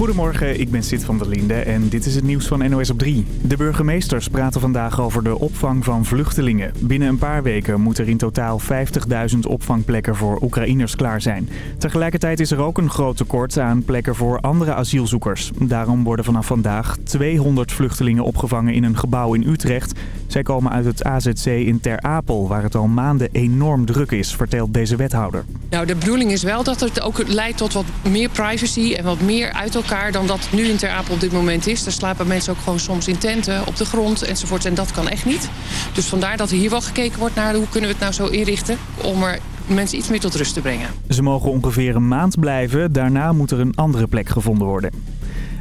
Goedemorgen, ik ben Sid van der Linde en dit is het nieuws van NOS op 3. De burgemeesters praten vandaag over de opvang van vluchtelingen. Binnen een paar weken moeten er in totaal 50.000 opvangplekken voor Oekraïners klaar zijn. Tegelijkertijd is er ook een groot tekort aan plekken voor andere asielzoekers. Daarom worden vanaf vandaag 200 vluchtelingen opgevangen in een gebouw in Utrecht. Zij komen uit het AZC in Ter Apel, waar het al maanden enorm druk is, vertelt deze wethouder. Nou, de bedoeling is wel dat het ook leidt tot wat meer privacy en wat meer uit dan dat nu in Ter Apel op dit moment is. Daar slapen mensen ook gewoon soms in tenten, op de grond enzovoort. En dat kan echt niet. Dus vandaar dat er hier wel gekeken wordt naar hoe kunnen we het nou zo inrichten om er mensen iets meer tot rust te brengen. Ze mogen ongeveer een maand blijven, daarna moet er een andere plek gevonden worden.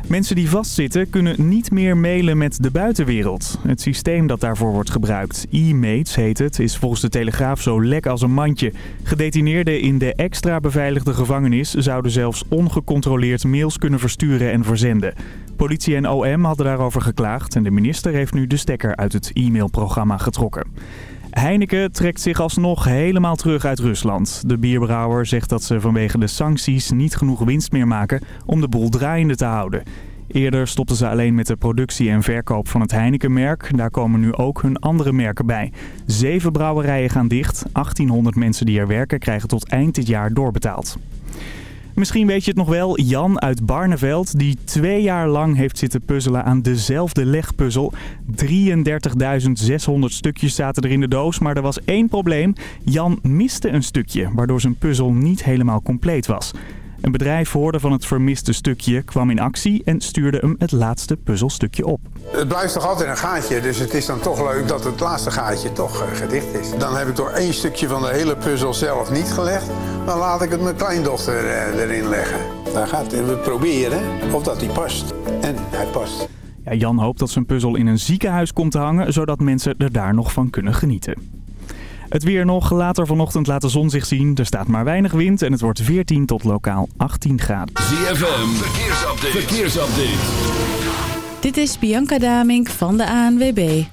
Mensen die vastzitten kunnen niet meer mailen met de buitenwereld. Het systeem dat daarvoor wordt gebruikt, e-mates heet het, is volgens de Telegraaf zo lek als een mandje. Gedetineerden in de extra beveiligde gevangenis zouden zelfs ongecontroleerd mails kunnen versturen en verzenden. Politie en OM hadden daarover geklaagd en de minister heeft nu de stekker uit het e-mailprogramma getrokken. Heineken trekt zich alsnog helemaal terug uit Rusland. De bierbrouwer zegt dat ze vanwege de sancties niet genoeg winst meer maken om de boel draaiende te houden. Eerder stopten ze alleen met de productie en verkoop van het Heineken-merk. Daar komen nu ook hun andere merken bij. Zeven brouwerijen gaan dicht. 1800 mensen die er werken krijgen tot eind dit jaar doorbetaald. Misschien weet je het nog wel, Jan uit Barneveld, die twee jaar lang heeft zitten puzzelen aan dezelfde legpuzzel. 33.600 stukjes zaten er in de doos, maar er was één probleem. Jan miste een stukje, waardoor zijn puzzel niet helemaal compleet was. Een bedrijf hoorde van het vermiste stukje, kwam in actie en stuurde hem het laatste puzzelstukje op. Het blijft toch altijd een gaatje, dus het is dan toch leuk dat het laatste gaatje toch uh, gedicht is. Dan heb ik toch één stukje van de hele puzzel zelf niet gelegd. Dan laat ik het mijn kleindochter uh, erin leggen. Daar gaat het. We proberen of dat die past. En hij past. Ja, Jan hoopt dat zijn puzzel in een ziekenhuis komt te hangen, zodat mensen er daar nog van kunnen genieten. Het weer nog. Later vanochtend laat de zon zich zien. Er staat maar weinig wind en het wordt 14 tot lokaal 18 graden. ZFM, verkeersupdate. verkeersupdate. Dit is Bianca Damink van de ANWB.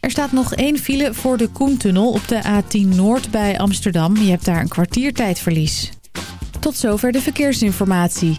Er staat nog één file voor de Koentunnel op de A10 Noord bij Amsterdam. Je hebt daar een kwartiertijdverlies. Tot zover de verkeersinformatie.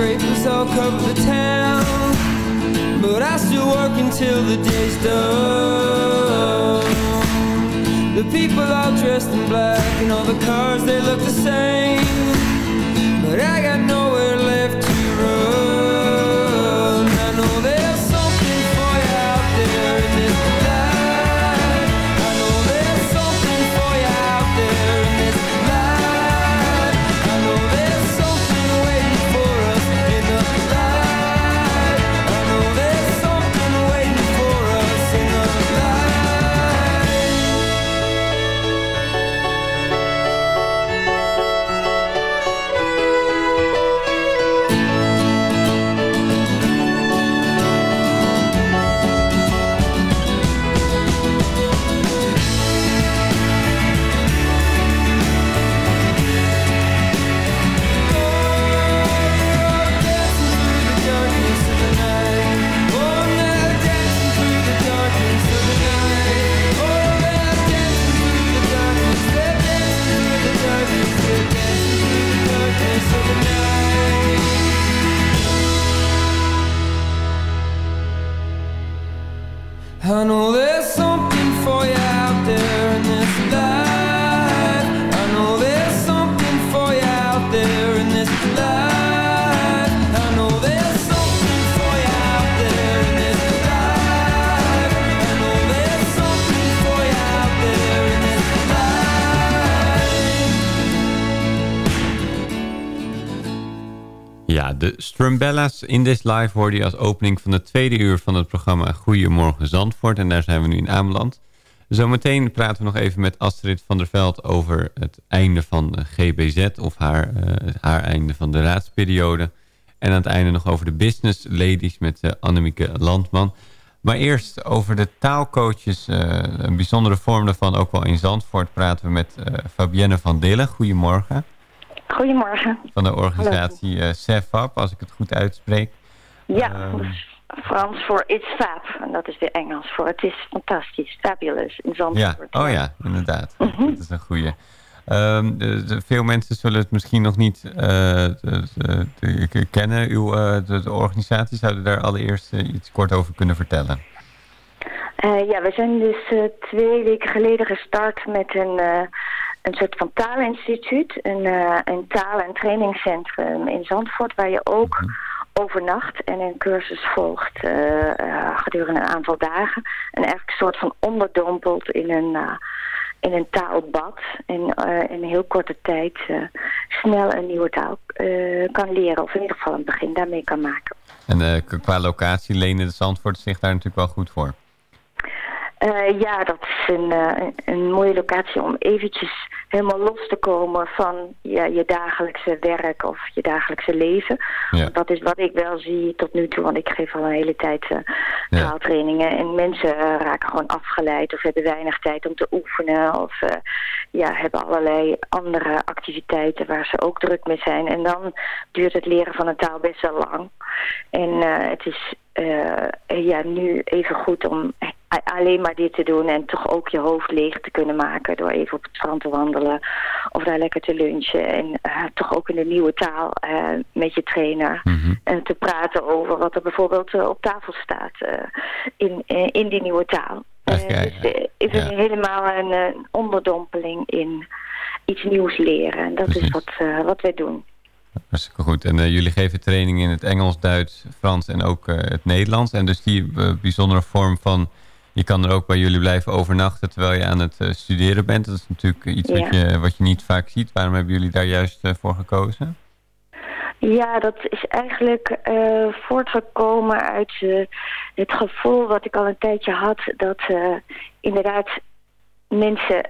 Skyscrapers all cover the town. But I still work until the day's done. The people all dressed in black and all the cars they look the same. But I got nowhere Ja, de Strumbella's in This Live hoorde je als opening van het tweede uur van het programma Goedemorgen Zandvoort. En daar zijn we nu in aanbeland. Zometeen praten we nog even met Astrid van der Veld over het einde van GBZ of haar, eh, haar einde van de raadsperiode. En aan het einde nog over de business ladies met uh, Annemieke Landman. Maar eerst over de taalcoaches, eh, een bijzondere vorm daarvan, ook wel in Zandvoort, praten we met Fabienne van Dillen. Goedemorgen. Goedemorgen. Van de organisatie uh, CEFAP, als ik het goed uitspreek. Ja, Ehm, Frans voor It's Fab. En dat is weer Engels voor Het is fantastisch, fabulous in Ja, Zandvoort. oh ja, inderdaad. Mhm. Dat is een goeie. Ehm, de, de- veel mensen zullen het misschien nog niet eh, de- de- kennen. Uw eh, de, organisatie zouden daar allereerst eh, iets kort over kunnen vertellen. Eh, ja, we zijn dus eh, twee weken geleden gestart met een, eh, een soort van taalinstituut. Een, eh, een taal- en trainingscentrum in Zandvoort waar je ook overnacht en een cursus volgt eh, gedurende een aantal dagen. En eigenlijk een soort van onderdompelt in een, in een taalbad. En in een heel korte tijd snel een nieuwe taal kan leren. Of in ieder geval een begin daarmee kan maken. En qua locatie lenen de Zandvoort zich daar natuurlijk wel goed voor. Eh, ja, dat is een, eh, een- mooie locatie om eventjes helemaal los te komen van ja, je dagelijkse werk of je dagelijkse leven. Ja. Dat is wat ik wel zie tot nu toe, want ik geef al een hele tijd eh, taaltrainingen. En mensen eh, raken gewoon afgeleid of hebben weinig tijd om te oefenen. Of eh, ja, hebben allerlei andere activiteiten waar ze ook druk mee zijn. En dan duurt het leren van een taal best wel lang. En eh, het is eh, ja, nu even goed om alleen maar dit te doen en toch ook je hoofd leeg te kunnen maken door even op het strand te wandelen of daar lekker te lunchen en eh, toch ook in de nieuwe taal eh, met je trainer Mhm. eh, te praten over wat er bijvoorbeeld eh, op tafel staat in, in die nieuwe taal. Ja, dus, is het ja. helemaal een onderdompeling in iets nieuws leren en dat Precies. is wat, wat wij doen. Hartstikke goed. En jullie geven training in het Engels, Duits, Frans en ook het Nederlands. En dus die bijzondere vorm van... Je kan er ook bij jullie blijven overnachten terwijl je aan het eh, studeren bent. Dat is natuurlijk iets wat, je, wat je niet vaak ziet. Waarom hebben jullie daar juist eh, voor gekozen? Ja, dat is eigenlijk eh, voortgekomen uit het gevoel wat ik al een tijdje had... dat inderdaad mensen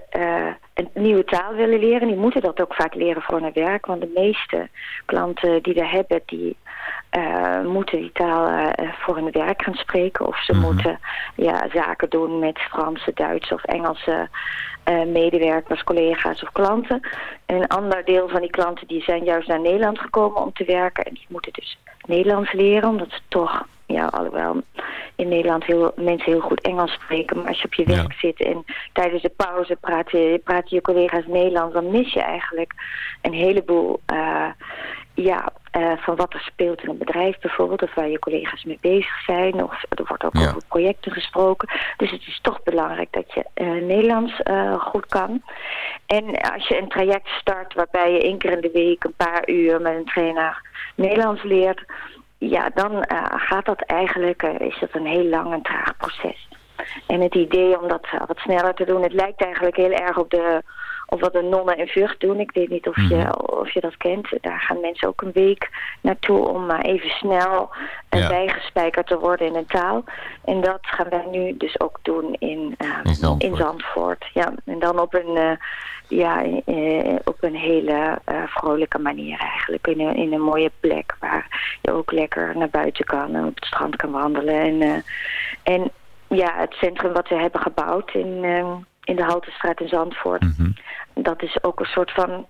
een nieuwe taal willen leren. Die moeten dat ook vaak leren voor hun werk. Want de meeste klanten die we hebben, die eh, moeten die taal eh, voor hun werk gaan spreken. Of ze Mhm. moeten ja, zaken doen met Franse, Duitse of Engelse eh, medewerkers, collega's of klanten. En een ander deel van die klanten die zijn juist naar Nederland gekomen om te werken. En die moeten dus Nederlands leren, omdat ze toch, ja, alhoewel in Nederland heel, mensen heel goed Engels spreken. Maar als je op je Ja. werk zit en tijdens de pauze praten, praten je collega's Nederlands, dan mis je eigenlijk een heleboel ja, eh, van wat er speelt in een bedrijf bijvoorbeeld, of waar je collega's mee bezig zijn, of er wordt ook Ja. over projecten gesproken. Dus het is toch belangrijk dat je eh, Nederlands eh, goed kan. En als je een traject start waarbij je één keer in de week een paar uur met een trainer Nederlands leert, ja, dan gaat dat eigenlijk, is dat een heel lang en traag proces. En het idee om dat wat sneller te doen, het lijkt eigenlijk heel erg op de op wat de nonnen in Vught doen. Ik weet niet of je, of je dat kent. Daar gaan mensen ook een week naartoe om maar even snel eh, Ja. bijgespijkerd te worden in een taal. En dat gaan wij nu dus ook doen in, eh, In Zandvoort. in Zandvoort. Ja, en dan op een, eh, ja, eh, op een hele eh, vrolijke manier eigenlijk. In een, in een mooie plek waar je ook lekker naar buiten kan en op het strand kan wandelen. En, eh, en ja, het centrum wat we hebben gebouwd in, eh, in de Haltestraat in Zandvoort. Mhm. Dat is ook een soort van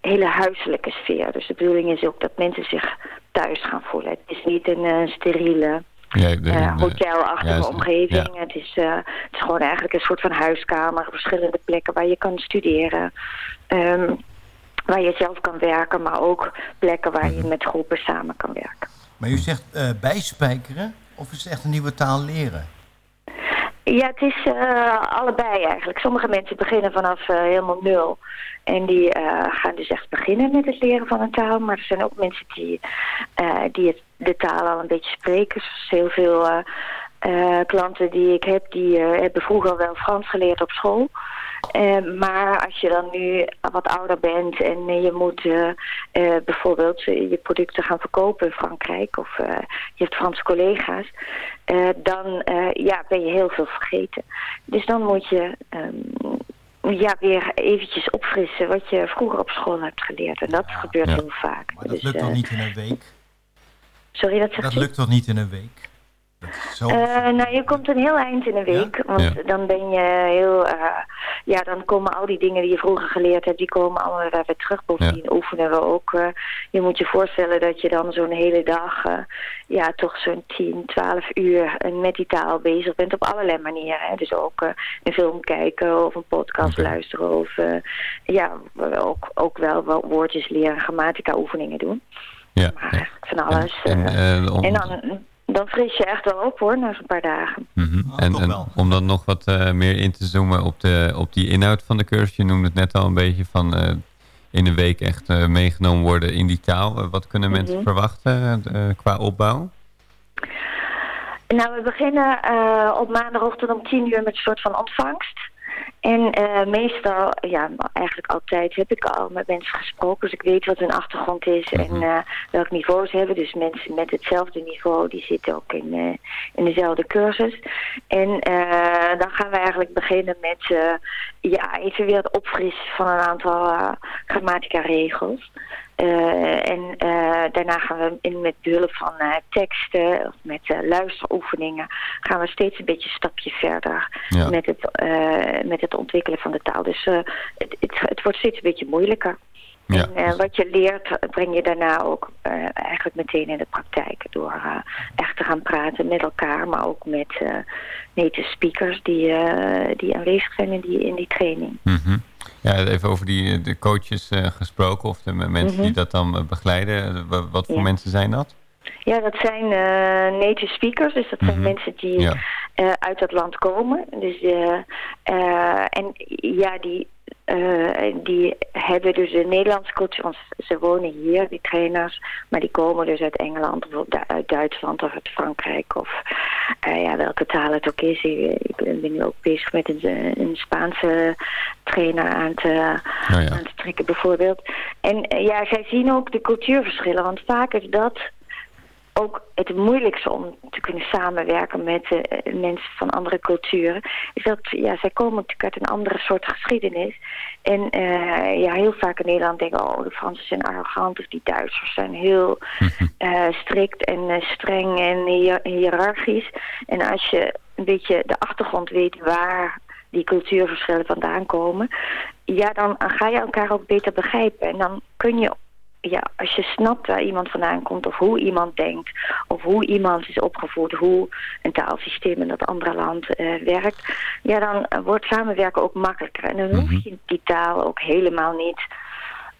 hele huiselijke sfeer. Dus de bedoeling is ook dat mensen zich thuis gaan voelen. Het is niet een eh, steriele Ja, de- eh, de- hotelachtige juist, omgeving. ja. Het, is, eh, het is gewoon eigenlijk een soort van huiskamer. Verschillende plekken waar je kan studeren. Ehm, waar je zelf kan werken, maar ook plekken waar Mhm. je met groepen samen kan werken. Maar u zegt eh, bijspijkeren of is het echt een nieuwe taal leren? Ja, het is uh, allebei eigenlijk. Sommige mensen beginnen vanaf uh, helemaal nul. En die uh, gaan dus echt beginnen met het leren van een taal. Maar er zijn ook mensen die, die het, de taal al een beetje spreken. Zoals heel veel klanten die ik heb, die hebben vroeger wel Frans geleerd op school. Uh, maar als je dan nu wat ouder bent en je moet uh, uh, bijvoorbeeld je producten gaan verkopen in Frankrijk of je hebt Franse collega's, dan ja, ben je heel veel vergeten. Dus dan moet je um, ja, weer eventjes opfrissen wat je vroeger op school hebt geleerd. En dat gebeurt heel vaak. Maar dat dus, lukt toch niet in een week? Sorry, dat zegt Dat lukt toch niet in een week? Uh, nou, je komt een heel eind in een week. Want dan ben je heel... Uh, ja, dan komen al die dingen die je vroeger geleerd hebt... die komen allemaal weer terug. Bovendien ja. oefenen we ook. Uh, je moet je voorstellen dat je dan zo'n hele dag... ja, toch zo'n 10, 12 uur met die taal bezig bent. Op allerlei manieren. Hè. Dus ook een film kijken of een podcast okay. luisteren. Of ja, ook, ook wel woordjes leren. Grammatica oefeningen doen. Ja, maar van alles. En, en, en dan dan fris je echt wel op hoor, na zo'n paar dagen. Mm -hmm. en, en, om dan nog wat uh, meer in te zoomen op, de, op die inhoud van de cursus. Je noemde het net al een beetje van uh, in een week echt uh, meegenomen worden in die taal. wat kunnen Mhm. mensen mm -hmm. verwachten qua opbouw? Nou, we beginnen op maandagochtend om tien uur met een soort van ontvangst. En uh, meestal, ja, eigenlijk altijd heb ik al met mensen gesproken. Dus ik weet wat hun achtergrond is en uh, welk niveau ze hebben. Dus mensen met hetzelfde niveau, die zitten ook in, uh, in dezelfde cursus. En dan gaan we eigenlijk beginnen met, ja, even weer het opfrissen van een aantal grammatica regels. Uh, en uh, daarna gaan we in met behulp van uh, teksten of met luisteroefeningen gaan we steeds een beetje een stapje verder ja. met, het, met het ontwikkelen van de taal. Dus het, het, het, wordt steeds een beetje moeilijker. Ja. En wat je leert breng je daarna ook eigenlijk meteen in de praktijk door echt te gaan praten met elkaar, maar ook met native speakers die, die aanwezig zijn in die, in die training. Mm -hmm. Ja, even over die de coaches gesproken of de mensen mm -hmm. die dat dan begeleiden. Wat voor ja. mensen zijn dat? Ja, dat zijn native speakers. Dus dat zijn mm -hmm. mensen die ja. Uit dat land komen. Dus, en ja, die, die hebben dus een Nederlandse cultuur. Want ze wonen hier, die trainers. Maar die komen dus uit Engeland of uit Duitsland of uit Frankrijk. Of ja, welke taal het ook is. Ik ben nu ook bezig met een, een Spaanse trainer aan te, oh ja. aan te trekken bijvoorbeeld. En ja, zij zien ook de cultuurverschillen. Want vaak is dat ook het moeilijkste om te kunnen samenwerken met uh, mensen van andere culturen. Is dat, ja, zij komen natuurlijk uit een andere soort geschiedenis. En uh, ja, heel vaak in Nederland denken, oh, de Fransen zijn arrogant of die Duitsers zijn heel uh, strikt en streng en hiërarchisch. En als je een beetje de achtergrond weet waar die cultuurverschillen vandaan komen, ja, dan ga je elkaar ook beter begrijpen. En dan kun je ja, als je snapt waar iemand vandaan komt of hoe iemand denkt of hoe iemand is opgevoed, hoe een taalsysteem in dat andere land uh, werkt, ja, dan uh, wordt samenwerken ook makkelijker. En dan hoef je die taal ook helemaal niet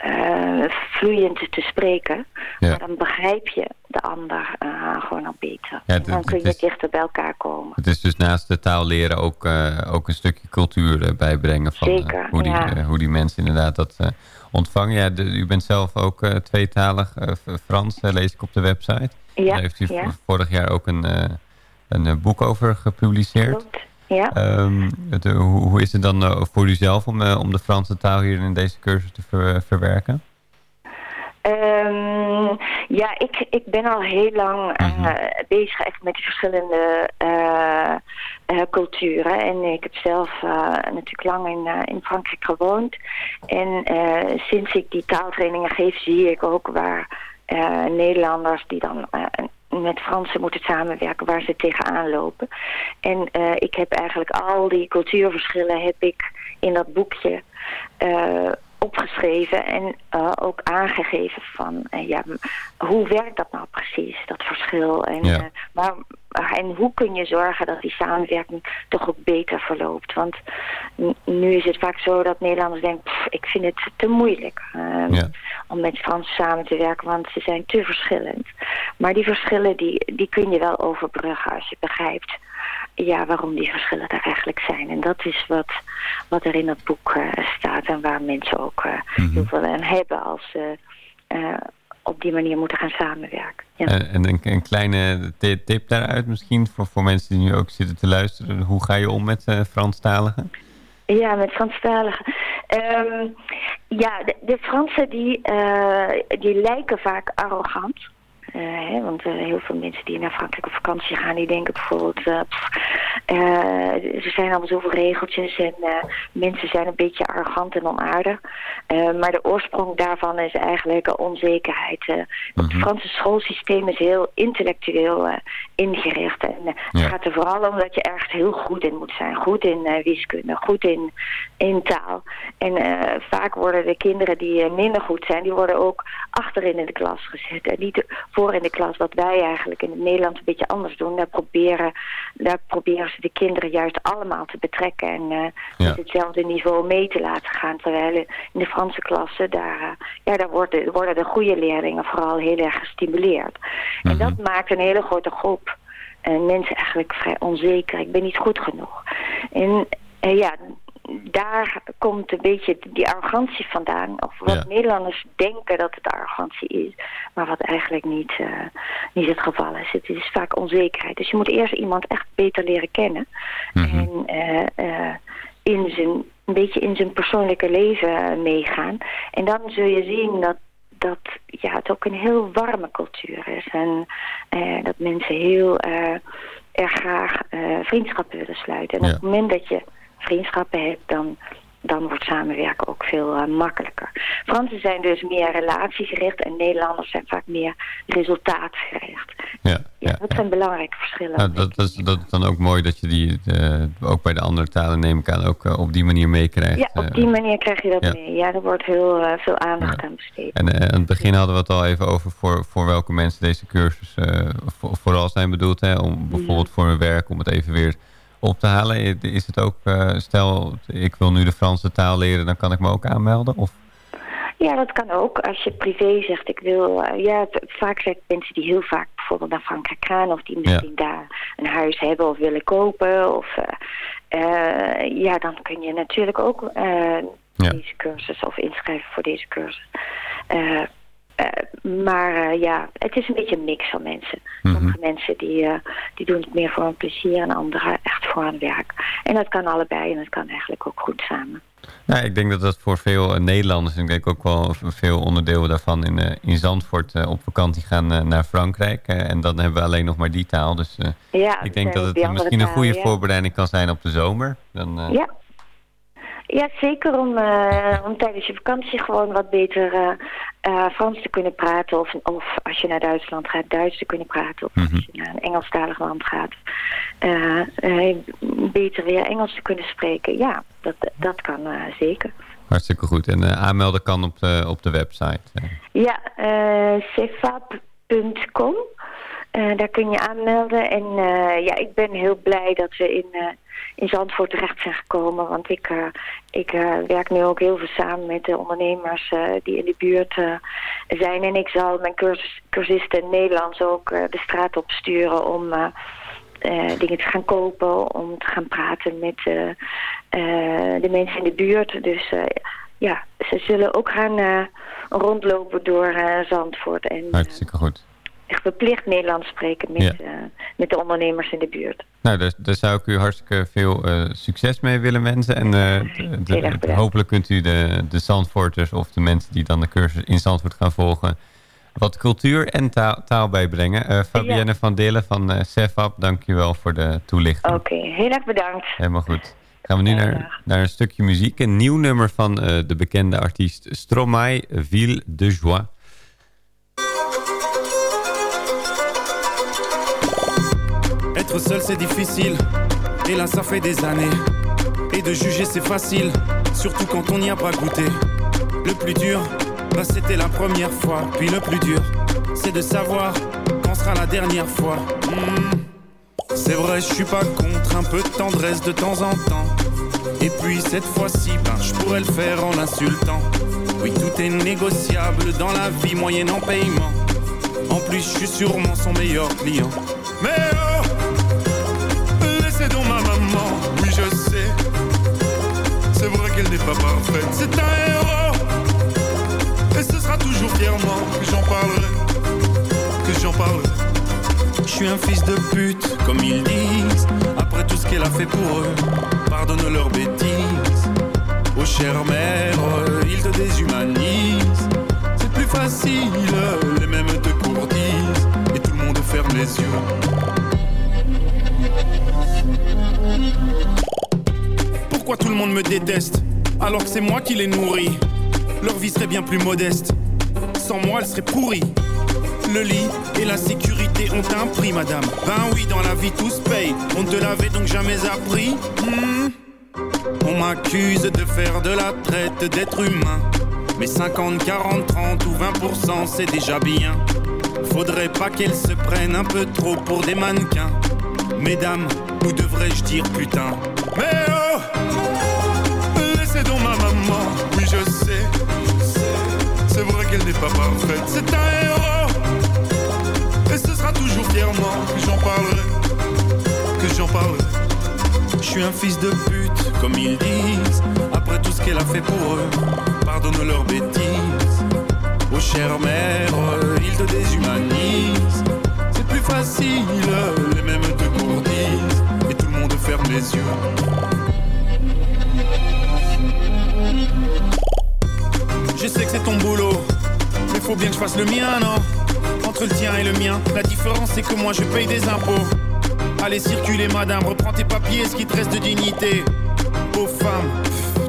uh, vloeiend te spreken, ja. maar dan begrijp je de ander gewoon al beter. Ja, dan kun je is, dichter bij elkaar komen. Het is dus naast de taal leren ook, ook een stukje cultuur bijbrengen van Zeker, hoe, die, ja. hoe die mensen inderdaad dat ontvangen. Ja, de, u bent zelf ook uh, tweetalig, uh, Frans, uh, lees ik op de website. Ja, Daar heeft u ja. vorig jaar ook een, een boek over gepubliceerd. Klopt, ja. Um, het, hoe, hoe, is het dan voor u zelf om, om de Franse taal hier in deze cursus te ver, verwerken? Um, ja, ik, ik ben al heel lang uh, mm -hmm. bezig echt met die verschillende uh, uh, culturen. En ik heb zelf natuurlijk lang in, in Frankrijk gewoond. En sinds ik die taaltrainingen geef, zie ik ook waar Nederlanders die dan met Fransen moeten samenwerken, waar ze tegenaan lopen. En ik heb eigenlijk al die cultuurverschillen heb ik in dat boekje opgeschreven en uh, ook aangegeven van uh, ja, hoe werkt dat nou precies, dat verschil. En, ja. uh, maar, en hoe kun je zorgen dat die samenwerking toch ook beter verloopt. Want nu is het vaak zo dat Nederlanders denken, pff, ik vind het te moeilijk ja. om met Frans samen te werken, want ze zijn te verschillend. Maar die verschillen die, die kun je wel overbruggen als je begrijpt ja, waarom die verschillen er eigenlijk zijn. En dat is wat, wat er in dat boek eh, staat en waar mensen ook eh, Mhm. heel veel aan hebben als ze eh, op die manier moeten gaan samenwerken. Ja. En, en een, een kleine ti- tip daaruit misschien voor, voor mensen die nu ook zitten te luisteren. Hoe ga je om met Franstaligen? Ja, met Franstaligen. Ehm ja, de, de Fransen die, die lijken vaak arrogant. Eh, hè, want eh, heel veel mensen die naar Frankrijk op vakantie gaan, die denken bijvoorbeeld... eh, pff, er zijn allemaal zoveel regeltjes en mensen zijn een beetje arrogant en onaardig. Maar de oorsprong daarvan is eigenlijk onzekerheid. Het Franse schoolsysteem is heel intellectueel ingericht. En eh, Ja. het gaat er vooral om dat je ergens heel goed in moet zijn. Goed in eh, wiskunde, goed in, in taal. En eh, vaak worden de kinderen die minder goed zijn, die worden ook achterin in de klas gezet. En niet voor in de klas, wat wij eigenlijk in het Nederlands een beetje anders doen. Daar proberen, daar proberen ze de kinderen juist allemaal te betrekken en Ja. met hetzelfde niveau mee te laten gaan. Terwijl in de Franse klassen, daar, ja, daar worden, worden de goede leerlingen vooral heel erg gestimuleerd. En dat maakt een hele grote groep mensen eigenlijk vrij onzeker. Ik ben niet goed genoeg. En eh, ja, daar komt een beetje die arrogantie vandaan. Of wat Ja. Nederlanders denken dat het arrogantie is. Maar wat eigenlijk niet, eh, niet het geval is. Het is vaak onzekerheid. Dus je moet eerst iemand echt beter leren kennen. En eh, eh, in zijn, een beetje in zijn persoonlijke leven eh, meegaan. En dan zul je zien dat dat ja, het ook een heel warme cultuur is. En eh, dat mensen heel eh, erg graag eh, vriendschappen willen sluiten. En Ja. op het moment dat je vriendschappen hebt, dan, dan wordt samenwerken ook veel eh, makkelijker. Fransen zijn dus meer relatiegericht en Nederlanders zijn vaak meer resultaatgericht. Ja, Ja, dat zijn belangrijke verschillen. Nou, dat, dat, is, dat is dan ook mooi dat je die eh, ook bij de andere talen neem ik aan ook eh, op die manier meekrijgt. Ja, op die manier krijg je dat ja. mee. Ja, er wordt heel veel aandacht aan besteed. En aan het begin hadden we het al even over voor, voor welke mensen deze cursus voor- vooral zijn bedoeld. Hè? Om bijvoorbeeld voor hun werk, om het even weer op te halen. Is het ook, eh, stel ik wil nu de Franse taal leren, dan kan ik me ook aanmelden? Of? Ja, dat kan ook. Als je privé zegt, ik wil... eh, ja, vaak zijn het mensen die heel vaak bijvoorbeeld naar Frankrijk gaan... of die misschien daar een huis hebben of willen kopen. Of, eh, ja, dan kun je natuurlijk ook deze cursus of inschrijven voor deze cursus. Eh, maar eh, ja, het is een beetje een mix van mensen. Sommige mensen die, eh, die doen het meer voor hun plezier... en anderen echt voor hun werk. En dat kan allebei en dat kan eigenlijk ook goed samen. Nou, ik denk dat dat voor veel Nederlanders, en ik denk ook wel veel onderdelen daarvan in, in Zandvoort op vakantie gaan naar Frankrijk. en dan hebben we alleen nog maar die taal. Dus Ja, ik denk dat het misschien een goede ja. voorbereiding kan zijn op de zomer. Dan, Ja. Ja, zeker om, om tijdens je vakantie gewoon wat beter eh, Frans te kunnen praten. Of, of als je naar Duitsland gaat, Duits te kunnen praten. Of als je naar een Engelstalig land gaat, eh, eh, beter weer Engels te kunnen spreken. Ja, dat, dat kan zeker. Hartstikke goed. En aanmelden kan op de, op de website. eh. Ja, eh Eh, daar kun je aanmelden. En eh, ja, ik ben heel blij dat we in, eh, in Zandvoort terecht zijn gekomen. Want ik, ik werk nu ook heel veel samen met de ondernemers die in de buurt zijn. En ik zal mijn cursus, cursisten in Nederlands ook de straat op sturen om... dingen te gaan kopen, om te gaan praten met de mensen in de buurt. Dus ja, ze zullen ook gaan rondlopen door Zandvoort en Hartstikke goed. Verplicht Nederlands spreken met, Ja. eh, met de ondernemers in de buurt. Nou, daar, daar zou ik u hartstikke veel eh, succes mee willen wensen. En de- de- bedankt. hopelijk kunt u de, de Zandvoorters of de mensen die dan de cursus in Zandvoort gaan volgen... wat cultuur en taal, taal bijbrengen. Fabienne van Dillen van CEFAP, dank u wel voor de toelichting. Oké, heel erg bedankt. Helemaal goed. Gaan we nu naar, naar een stukje muziek. Een nieuw nummer van de bekende artiest Stromae, Ville de Joie. Être seul c'est difficile, et là ça fait des années. Et de juger c'est facile, surtout quand on n'y a pas goûté. Le plus dur, bah c'était la première fois. Puis le plus dur, c'est de savoir quand sera la dernière fois. Hmm. C'est vrai, je suis pas contre un peu de tendresse de temps en temps. Et puis cette fois-ci, ben, je pourrais le faire en l'insultant. Oui, tout est négociable dans la vie moyenne en paiement. En plus, je suis sûrement son meilleur client. Mais oh, parfaite. C'est un héros. Et ce sera toujours fièrement que j'en parlerai. Que j'en parlerai. Je suis un fils de pute, comme ils disent. Après tout ce qu'elle a fait pour eux, pardonne leurs bêtises. Oh chère mère, ils te déshumanisent. C'est plus facile, les mêmes te courtisent. Et tout le monde ferme les yeux. Pourquoi tout le monde me déteste? Alors que c'est moi qui les nourris Leur vie serait bien plus modeste. Sans moi, elle serait pourrie. Le lit et la sécurité ont un prix, madame. Ben oui, dans la vie, tout se paye. On te l'avait donc jamais appris. Hmm. On m'accuse de faire de la traite d'êtres humains. Mais 50, 40, 30 ou 20%, c'est déjà bien. Faudrait pas qu'elles se prennent un peu trop pour des mannequins. Mesdames, ou devrais-je dire putain? Mais qu'elle n'est pas parfaite, c'est un héros. Et ce sera toujours fièrement que j'en parlerai. Que j'en parlerai. Je suis un fils de pute, comme ils disent. Après tout ce qu'elle a fait pour eux, pardonne leurs bêtises. Oh chère mère, ils te déshumanisent. C'est plus facile, les mêmes te courtisent. Et tout le monde ferme les yeux. Je sais que c'est ton boulot, faut bien que je fasse le mien, non Entre le tien et le mien, la différence c'est que moi je paye des impôts. Allez circuler madame, reprends tes papiers, ce qui te reste de dignité. Aux femmes,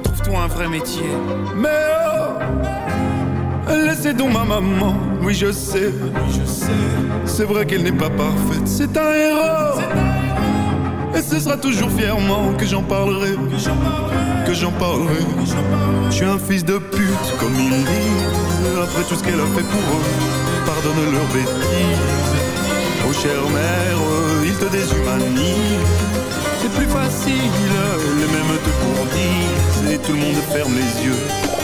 trouve-toi un vrai métier. Mais oh Laissez donc ma maman, oui je sais, oui je sais. C'est vrai qu'elle n'est pas parfaite, c'est un héros. Et ce sera toujours fièrement que j'en parlerai, que j'en parlerai. Je suis un fils de pute, comme ils disent. Après tout ce qu'elle a fait pour eux, pardonne leurs bêtises. Oh chère mère, ils te déshumanisent. C'est plus facile, les mêmes te courtisent. Et tout le monde ferme les yeux.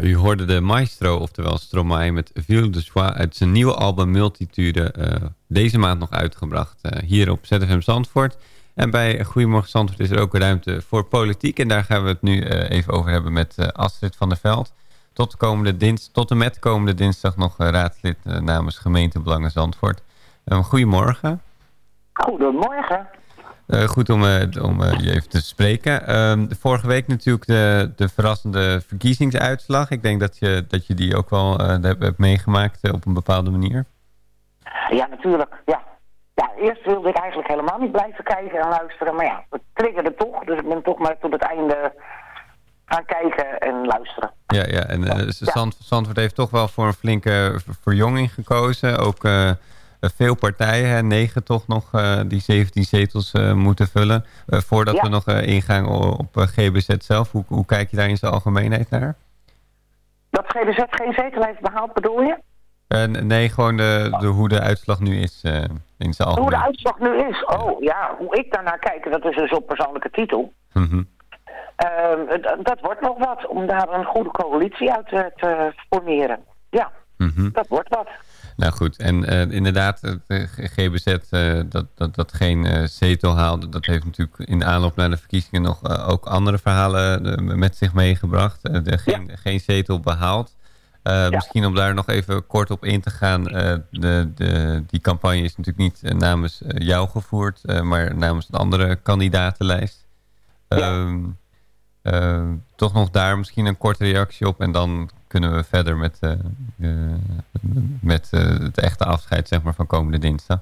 U hoorde de maestro, oftewel Stromae met Ville de Soie uit zijn nieuwe album Multitude. eh, deze maand nog uitgebracht eh, hier op ZFM Zandvoort. En bij Goedemorgen Zandvoort is er ook ruimte voor politiek. En daar gaan we het nu eh, even over hebben met Astrid van der Veld. Tot, komende dins, tot en met komende dinsdag nog raadslid namens gemeente Belangen Zandvoort. Goedemorgen. Goedemorgen. Eh, goed om, eh, om eh, je even te spreken. Ehm, vorige week natuurlijk de, de verrassende verkiezingsuitslag. Ik denk dat je, dat je die ook wel eh, hebt, meegemaakt eh, op een bepaalde manier. Ja, natuurlijk. Ja. ja, eerst wilde ik eigenlijk helemaal niet blijven kijken en luisteren. Maar ja, het triggerde toch. Dus ik ben toch maar tot het einde gaan kijken en luisteren. Ja, ja en eh, Zand, Zandvoort heeft toch wel voor een flinke ver- verjonging gekozen. Ook eh, veel partijen, hè, negen toch nog, eh, die 17 zetels eh, moeten vullen. Eh, voordat Ja. we nog eh, ingaan op eh, GBZ zelf, hoe, hoe kijk je daar in zijn algemeenheid naar? Dat GBZ geen zetel heeft behaald, bedoel je? Eh, nee, gewoon de, de, hoe de uitslag nu is eh, in zijn Hoe de uitslag nu is? Oh ja, hoe ik daarnaar kijk, dat is dus op persoonlijke titel. Mhm. Ehm, dat wordt nog wat, om daar een goede coalitie uit te, te formeren. Ja, Mhm. dat wordt wat. Nou goed, en eh, inderdaad, het eh, GBZ eh, dat, dat, dat geen zetel haalde, dat heeft natuurlijk in de aanloop naar de verkiezingen nog ook andere verhalen met zich meegebracht. De, geen, geen zetel behaald. Eh, Misschien om daar nog even kort op in te gaan. de, de, die campagne is natuurlijk niet namens jou gevoerd, maar namens een andere kandidatenlijst. Ehm, eh, toch nog daar misschien een korte reactie op en dan kunnen we verder met, eh, eh, met eh, het echte afscheid zeg maar, van komende dinsdag.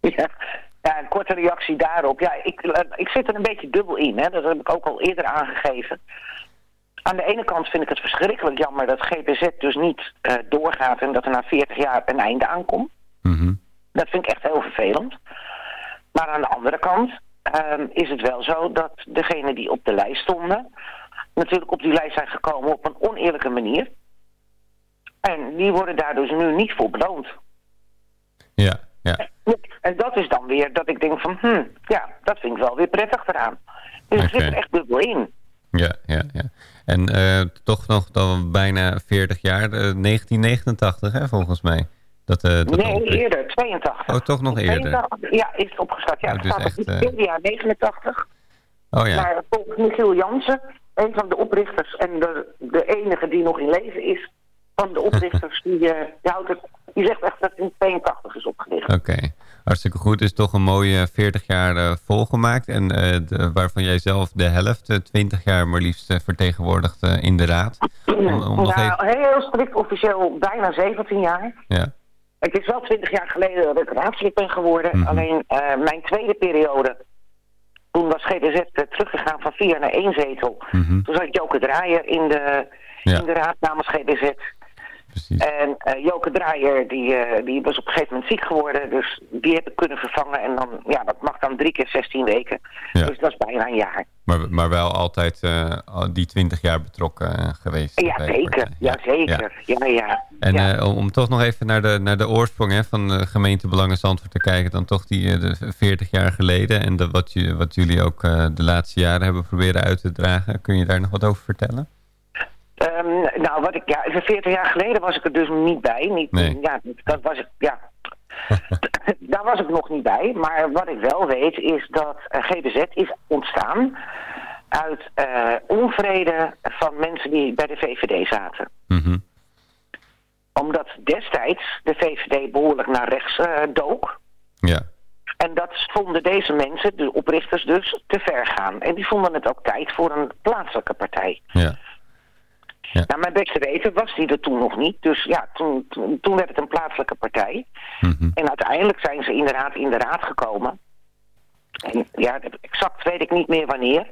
Ja, ja, een korte reactie daarop. Ja, ik, ik zit er een beetje dubbel in. Hè. Dat heb ik ook al eerder aangegeven. Aan de ene kant vind ik het verschrikkelijk jammer dat GPZ dus niet doorgaat en dat er na 40 jaar een einde aankomt. Mhm. Dat vind ik echt heel vervelend. Maar aan de andere kant ehm, is het wel zo dat degenen die op de lijst stonden... natuurlijk op die lijst zijn gekomen op een oneerlijke manier. En die worden daar dus nu niet voor beloond. Ja, ja. En dat is dan weer dat ik denk van, hm, ja, dat vind ik wel weer prettig eraan. Dus ik zit er echt dubbel in. Ja, ja, ja. En eh, toch nog dan bijna 40 jaar, eh, 1989 hè, volgens mij. Dat, eh, dat nee, eerder, 82. Oh, toch nog eerder. 82, ja, is het opgestart. Ja, Oh, het dus staat echt, op eh, Wikipedia 89. Oh ja, Maar volgens Michiel Jansen, een van de oprichters en de, de enige die nog in leven is van de oprichters, die, eh, die, houdt het, die zegt echt dat het in 82 is opgericht. oké. Hartstikke goed. Is toch een mooie 40 jaar eh, volgemaakt. En eh, de- waarvan jij zelf de helft, eh, 20 jaar maar liefst vertegenwoordigt in de raad. Om, om even... nou, heel strikt officieel bijna 17 jaar. Ja, Het is wel 20 jaar geleden dat ik raadslid ben geworden. Mhm. Alleen mijn tweede periode, toen was GDZ teruggegaan van vier naar één zetel. mhm, Toen zat Joke Draaier in de, Ja. in de raad namens GDZ. Precies. En eh, Joke Draaier, die, eh, die was op een gegeven moment ziek geworden. Dus die heb ik kunnen vervangen. En dan, ja, dat mag dan drie keer 16 weken. Ja. Dus dat is bijna een jaar. Maar, maar wel altijd eh, die 20 jaar betrokken geweest. Ja, zeker. Ja, zeker. Ja, ja. En ja. om, toch nog even naar de, naar de oorsprong hè, van de gemeente Belangen Zandvoort te kijken. Dan toch die de 40 jaar geleden. En de, wat, je, wat jullie ook de laatste jaren hebben proberen uit te dragen. Kun je daar nog wat over vertellen? Ehm, nou, wat ik, ja, 40 jaar geleden was ik er dus niet bij. Niet, Nee. Ja, dat was ik, ja. Daar was ik nog niet bij. Maar wat ik wel weet is dat eh, GBZ is ontstaan uit eh, onvrede van mensen die bij de VVD zaten. Mhm. Omdat destijds de VVD behoorlijk naar rechts eh, dook. Ja, En dat vonden deze mensen, de oprichters dus, te ver gaan. En die vonden het ook tijd voor een plaatselijke partij. ja. Nou, mijn beste weten was die er toen nog niet. Dus ja, toen, toen, toen werd het een plaatselijke partij. Mhm. En uiteindelijk zijn ze inderdaad in de raad gekomen. En ja, exact weet ik niet meer wanneer.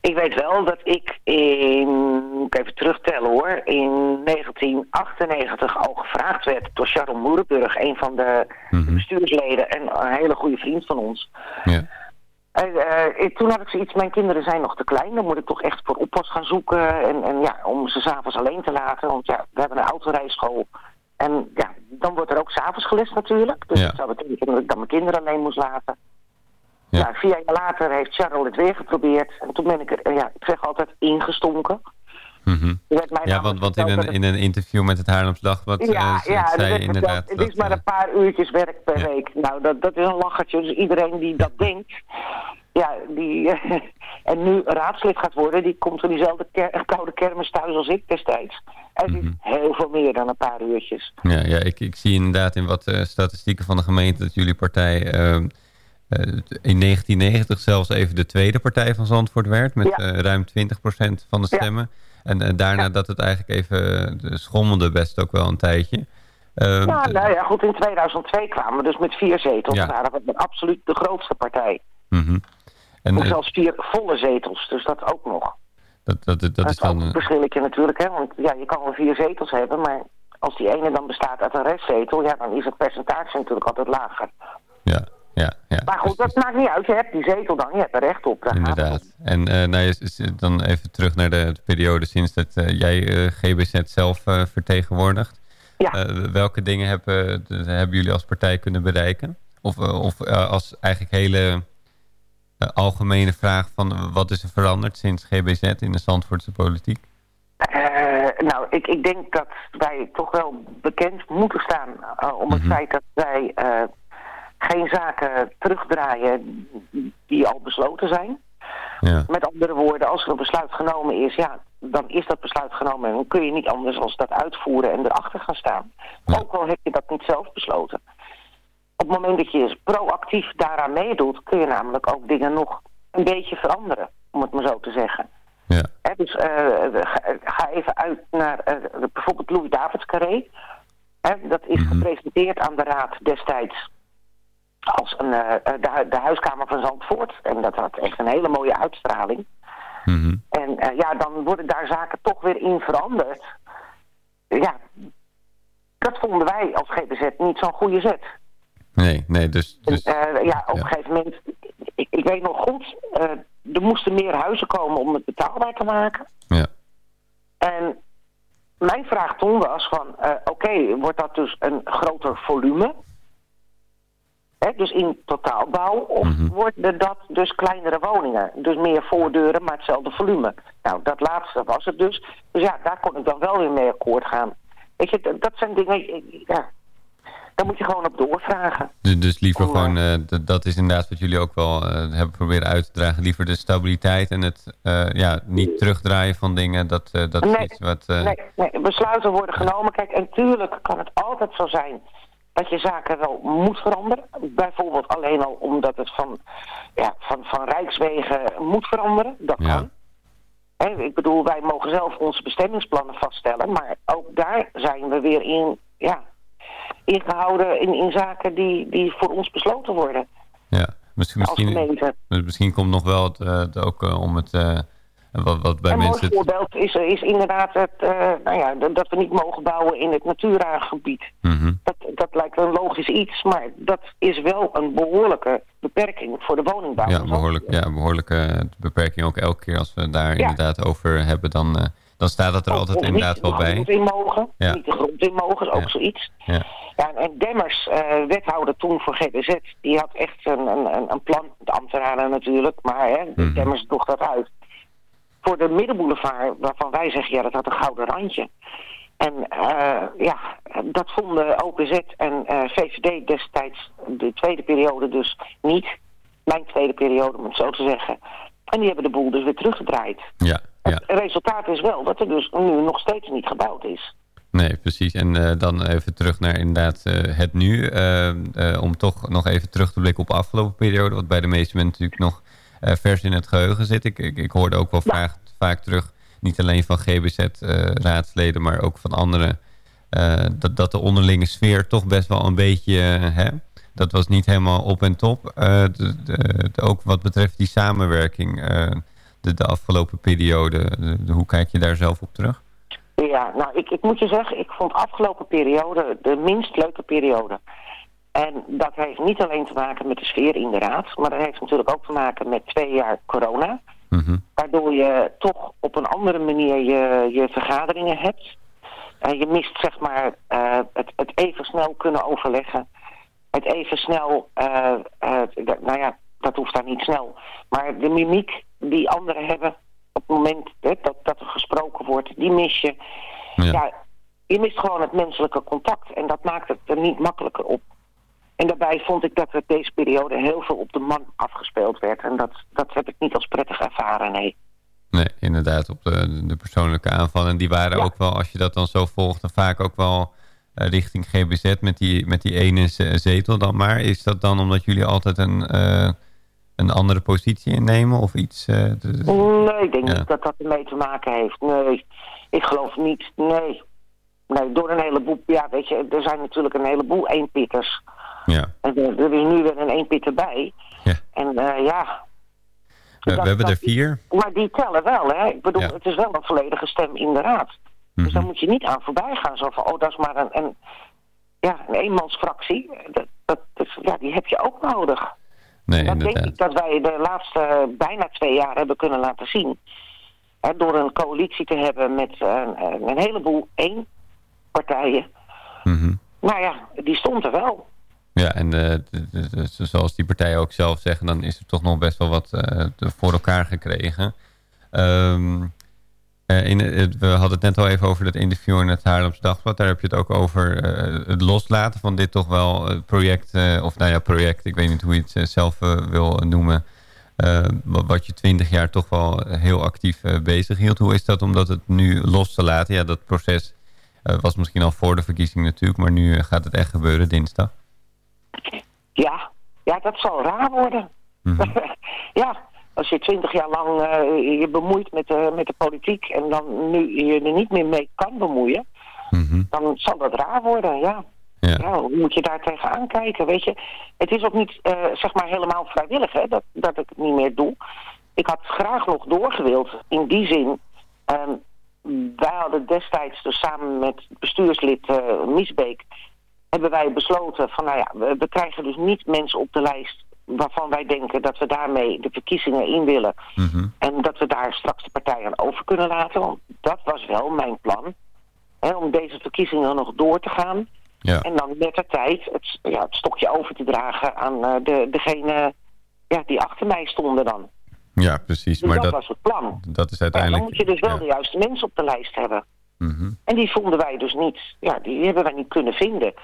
Ik weet wel dat ik in, moet ik even terugtellen hoor, in 1998 al gevraagd werd door Sharon Moerenburg, een van de Mhm. bestuursleden en een hele goede vriend van ons. Ja. Eh, ik- toen had ik zoiets, mijn kinderen zijn nog te klein, dan moet ik toch echt voor oppas gaan zoeken. En, en ja, om ze s'avonds alleen te laten, want ja, we hebben een autorijschool. En ja, dan wordt er ook s'avonds gelest natuurlijk. Dus Ja. dat zou betekenen dat ik dan mijn kinderen alleen moest laten. Ja. Ja. vier jaar later heeft Charles het weer geprobeerd. En toen ben ik er, ja, ik zeg altijd, ingestonken. Mhm. Werd mij Ja, want, want in, een, in een interview met het Haarlems Dagblad eh, ja, er zei verteld, inderdaad... het is maar eh, een paar uurtjes werk per Ja. week. Nou, dat, dat is een lachertje. Dus iedereen die dat denkt, ja, die en nu raadslid gaat worden, die komt van diezelfde ker- koude kermis thuis als ik destijds. En is Mhm. heel veel meer dan een paar uurtjes. Ja, ja ik, ik zie inderdaad in wat eh, statistieken van de gemeente dat jullie partij ehm, eh, in 1990 zelfs even de tweede partij van Zandvoort werd. Met Ja. eh, ruim 20% van de Ja. En eh, daarna dat het eigenlijk even eh, schommelde best ook wel een tijdje. Ehm, Ja, nou ja, goed, in 2002 kwamen we dus met vier zetels. Ja. waren we absoluut de grootste partij. mhm. En Of eh, zelfs vier volle zetels, dus dat ook nog. dat, dat, dat, Dat is dan... een verschilletje natuurlijk, hè. Want ja, je kan wel vier zetels hebben, maar als die ene dan bestaat uit een restzetel, ja, dan is het percentage natuurlijk altijd lager. ja, ja, ja. Maar goed, dat maakt niet uit. Je hebt die zetel dan, je hebt er recht op. Inderdaad. En eh, nou, dan even terug naar de, de periode sinds dat eh, jij eh, GBZ zelf vertegenwoordigt. Ja. Welke dingen hebben, hebben jullie als partij kunnen bereiken? Of, of als eigenlijk hele algemene vraag van wat is er veranderd sinds GBZ in de Zandvoortse politiek? Nou, ik, ik denk dat wij toch wel bekend moeten staan om het Mhm. feit dat wij geen zaken terugdraaien die al besloten zijn. Ja, Met andere woorden, als er een besluit genomen is, ja, dan is dat besluit genomen. En dan kun je niet anders als dat uitvoeren en erachter gaan staan. Ja. Ook al heb je dat niet zelf besloten. Op het moment dat je proactief daaraan meedoet, kun je namelijk ook dingen nog een beetje veranderen, om het maar zo te zeggen. ja, dus eh, ga, even uit naar eh, bijvoorbeeld Louis Davids Carré. Dat is Mhm. gepresenteerd aan de raad destijds als een, eh, eh, de, de huiskamer van Zandvoort. En dat had echt een hele mooie uitstraling. mhm. En eh, ja, dan worden daar zaken toch weer in veranderd. Ja, dat vonden wij als GBZ niet zo'n goede zet. Nee, nee, dus... Dus ja, op ja. een gegeven moment, ik, ik weet nog goed, er moesten meer huizen komen om het betaalbaar te maken. ja, En mijn vraag toen was van, oké, wordt dat dus een groter volume? Dus in totaalbouw of worden dat dus kleinere woningen? Dus meer voordeuren, maar hetzelfde volume. Nou, dat laatste was het dus. Dus ja, daar kon ik dan wel weer mee akkoord gaan. Weet je, dat- zijn dingen, ja, daar moet je gewoon op doorvragen. Dus, dus liever gewoon, eh, dat is inderdaad wat jullie ook wel eh, hebben proberen uit te dragen. Liever de stabiliteit en het eh, ja, niet terugdraaien van dingen. Dat, eh, dat is iets wat... eh, Nee, nee, besluiten worden genomen. Kijk, en tuurlijk kan het altijd zo zijn dat je zaken wel moet veranderen. Bijvoorbeeld alleen al omdat het van, ja, van, van Rijkswegen moet veranderen. Dat kan. Hè, ik bedoel, wij mogen zelf onze bestemmingsplannen vaststellen. Maar ook daar zijn we weer in, ja, ingehouden in, in zaken die, die voor ons besloten worden. Ja, misschien, misschien, gemeente. misschien komt nog wel het, eh, het ook eh, om het... eh, wat, wat bij een mooi mensen... het- voorbeeld is, is inderdaad het, eh, nou ja, dat- we niet mogen bouwen in het Natura-gebied. Mhm. Dat, dat lijkt een logisch iets, maar dat is wel een behoorlijke beperking voor de woningbouw. Ja, behoorlijk, ja, behoorlijke beperking ook elke keer als we daar inderdaad over hebben, dan, eh, dan staat dat er altijd Of inderdaad niet wel de bij. grond in mogen, Ja. niet de grond in mogen, is ook zoiets. Ja. Ja, en Demmers, eh, wethouder toen voor GBZ, die had echt een, een, een- een plan, de ambtenaren natuurlijk, maar hè, Mhm. Demmers droeg dat uit. Voor de middenboulevard, waarvan wij zeggen, ja, dat had een gouden randje. En eh, ja, dat vonden OPZ en eh, VVD destijds de tweede periode dus niet. Mijn tweede periode, om het zo te zeggen. En die hebben de boel dus weer teruggedraaid. Ja, ja. Het resultaat is wel dat er dus nu nog steeds niet gebouwd is. Nee, precies. En eh, dan even terug naar inderdaad het nu. Om toch nog even terug te blikken op de afgelopen periode. Wat bij de meeste mensen natuurlijk nog vers in het geheugen zit. Ik, ik, ik hoorde ook wel vaak, vaak terug, niet alleen van GBZ-raadsleden, maar ook van anderen. eh, dat, dat de onderlinge sfeer toch best wel een beetje... eh, hè, dat was niet helemaal op en top. Eh, de, de- de- ook wat betreft die samenwerking eh, de, afgelopen periode. De- de- hoe kijk je daar zelf op terug? Ja, nou, ik, ik moet je zeggen, ik vond de afgelopen periode de minst leuke periode. En dat heeft niet alleen te maken met de sfeer in de raad, maar dat heeft natuurlijk ook te maken met twee jaar corona. Waardoor je toch op een andere manier je, je vergaderingen hebt. Eh, je mist zeg maar eh, het, het even snel kunnen overleggen. Het even snel, eh, eh, nou ja, dat hoeft daar niet snel. Maar de mimiek die anderen hebben op het moment hè, dat, dat er gesproken wordt, die mis je. Ja. je mist gewoon het menselijke contact en dat maakt het er niet makkelijker op. En daarbij vond ik dat er deze periode heel veel op de man afgespeeld werd. En dat, dat heb ik niet als prettig ervaren, nee. Nee, inderdaad, op de, de persoonlijke aanvallen. En die waren ook wel, als je dat dan zo volgt, dan vaak ook wel eh, richting GBZ met die, met die ene zetel dan maar. Is dat dan omdat jullie altijd een, eh, een andere positie innemen of iets? eh, Nee, ik denk Ja. niet dat dat ermee te maken heeft. Nee, ik geloof niet. Nee. Nee, door een heleboel... Ja, weet je, er zijn natuurlijk een heleboel eenpitters. Ja. En er, er is nu weer een eenpitter bij. Ja. En eh, ja... we, we hebben er vier. Maar die tellen wel, hè. Ik bedoel, het is wel een volledige stem in de raad. Dus Mhm. daar moet je niet aan voorbij gaan. Zo van, oh, dat is maar een, een, ja, een eenmansfractie. Dat, dat, dat- ja, die heb je ook nodig. Nee, dat denk inderdaad. ik dat wij de laatste bijna twee jaar hebben kunnen laten zien. Hè, door een coalitie te hebben met eh, een, een heleboel één partijen. Mhm. Nou ja, die stond er wel. Ja, en eh, zoals die partijen ook zelf zeggen, dan is er toch nog best wel wat eh, voor elkaar gekregen. Ehm, eh, in, we hadden het net al even over dat interview in het Haarlems Dagblad. Daar heb je het ook over het loslaten van dit toch wel project, of nou ja, project, ik weet niet hoe je het zelf wil noemen. wat, je twintig jaar toch wel heel actief bezig hield. Hoe is dat om dat het nu los te laten? Ja, dat proces was misschien al voor de verkiezing natuurlijk, maar nu gaat het echt gebeuren dinsdag. Ja, ja dat zal raar worden. Mhm. ja, als je twintig jaar lang eh, je bemoeit met, de met de politiek... en dan nu je er niet meer mee kan bemoeien... dan zal dat raar worden, ja. Ja. hoe moet je daar tegenaan kijken, weet je? Het is ook niet, eh, zeg maar, helemaal vrijwillig, hè, dat, dat ik het niet meer doe. Ik had graag nog doorgewild, in die zin... ehm, wij hadden destijds dus samen met bestuurslid Miesbeek... hebben wij besloten van, nou ja, we, we krijgen dus niet mensen op de lijst... waarvan wij denken dat we daarmee de verkiezingen in willen... en dat we daar straks de partij aan over kunnen laten. Want dat was wel mijn plan. Hè, om deze verkiezingen nog door te gaan. Ja. En dan met de tijd het, ja, het stokje over te dragen aan eh, de, degene ja, die achter mij stonden dan. Ja, precies. Dus maar dat, dat, was het plan. dat is Ja, dan uiteindelijk... moet je dus wel de juiste mensen op de lijst hebben. Mhm. En die vonden wij dus niet. Ja, die hebben wij niet kunnen vinden.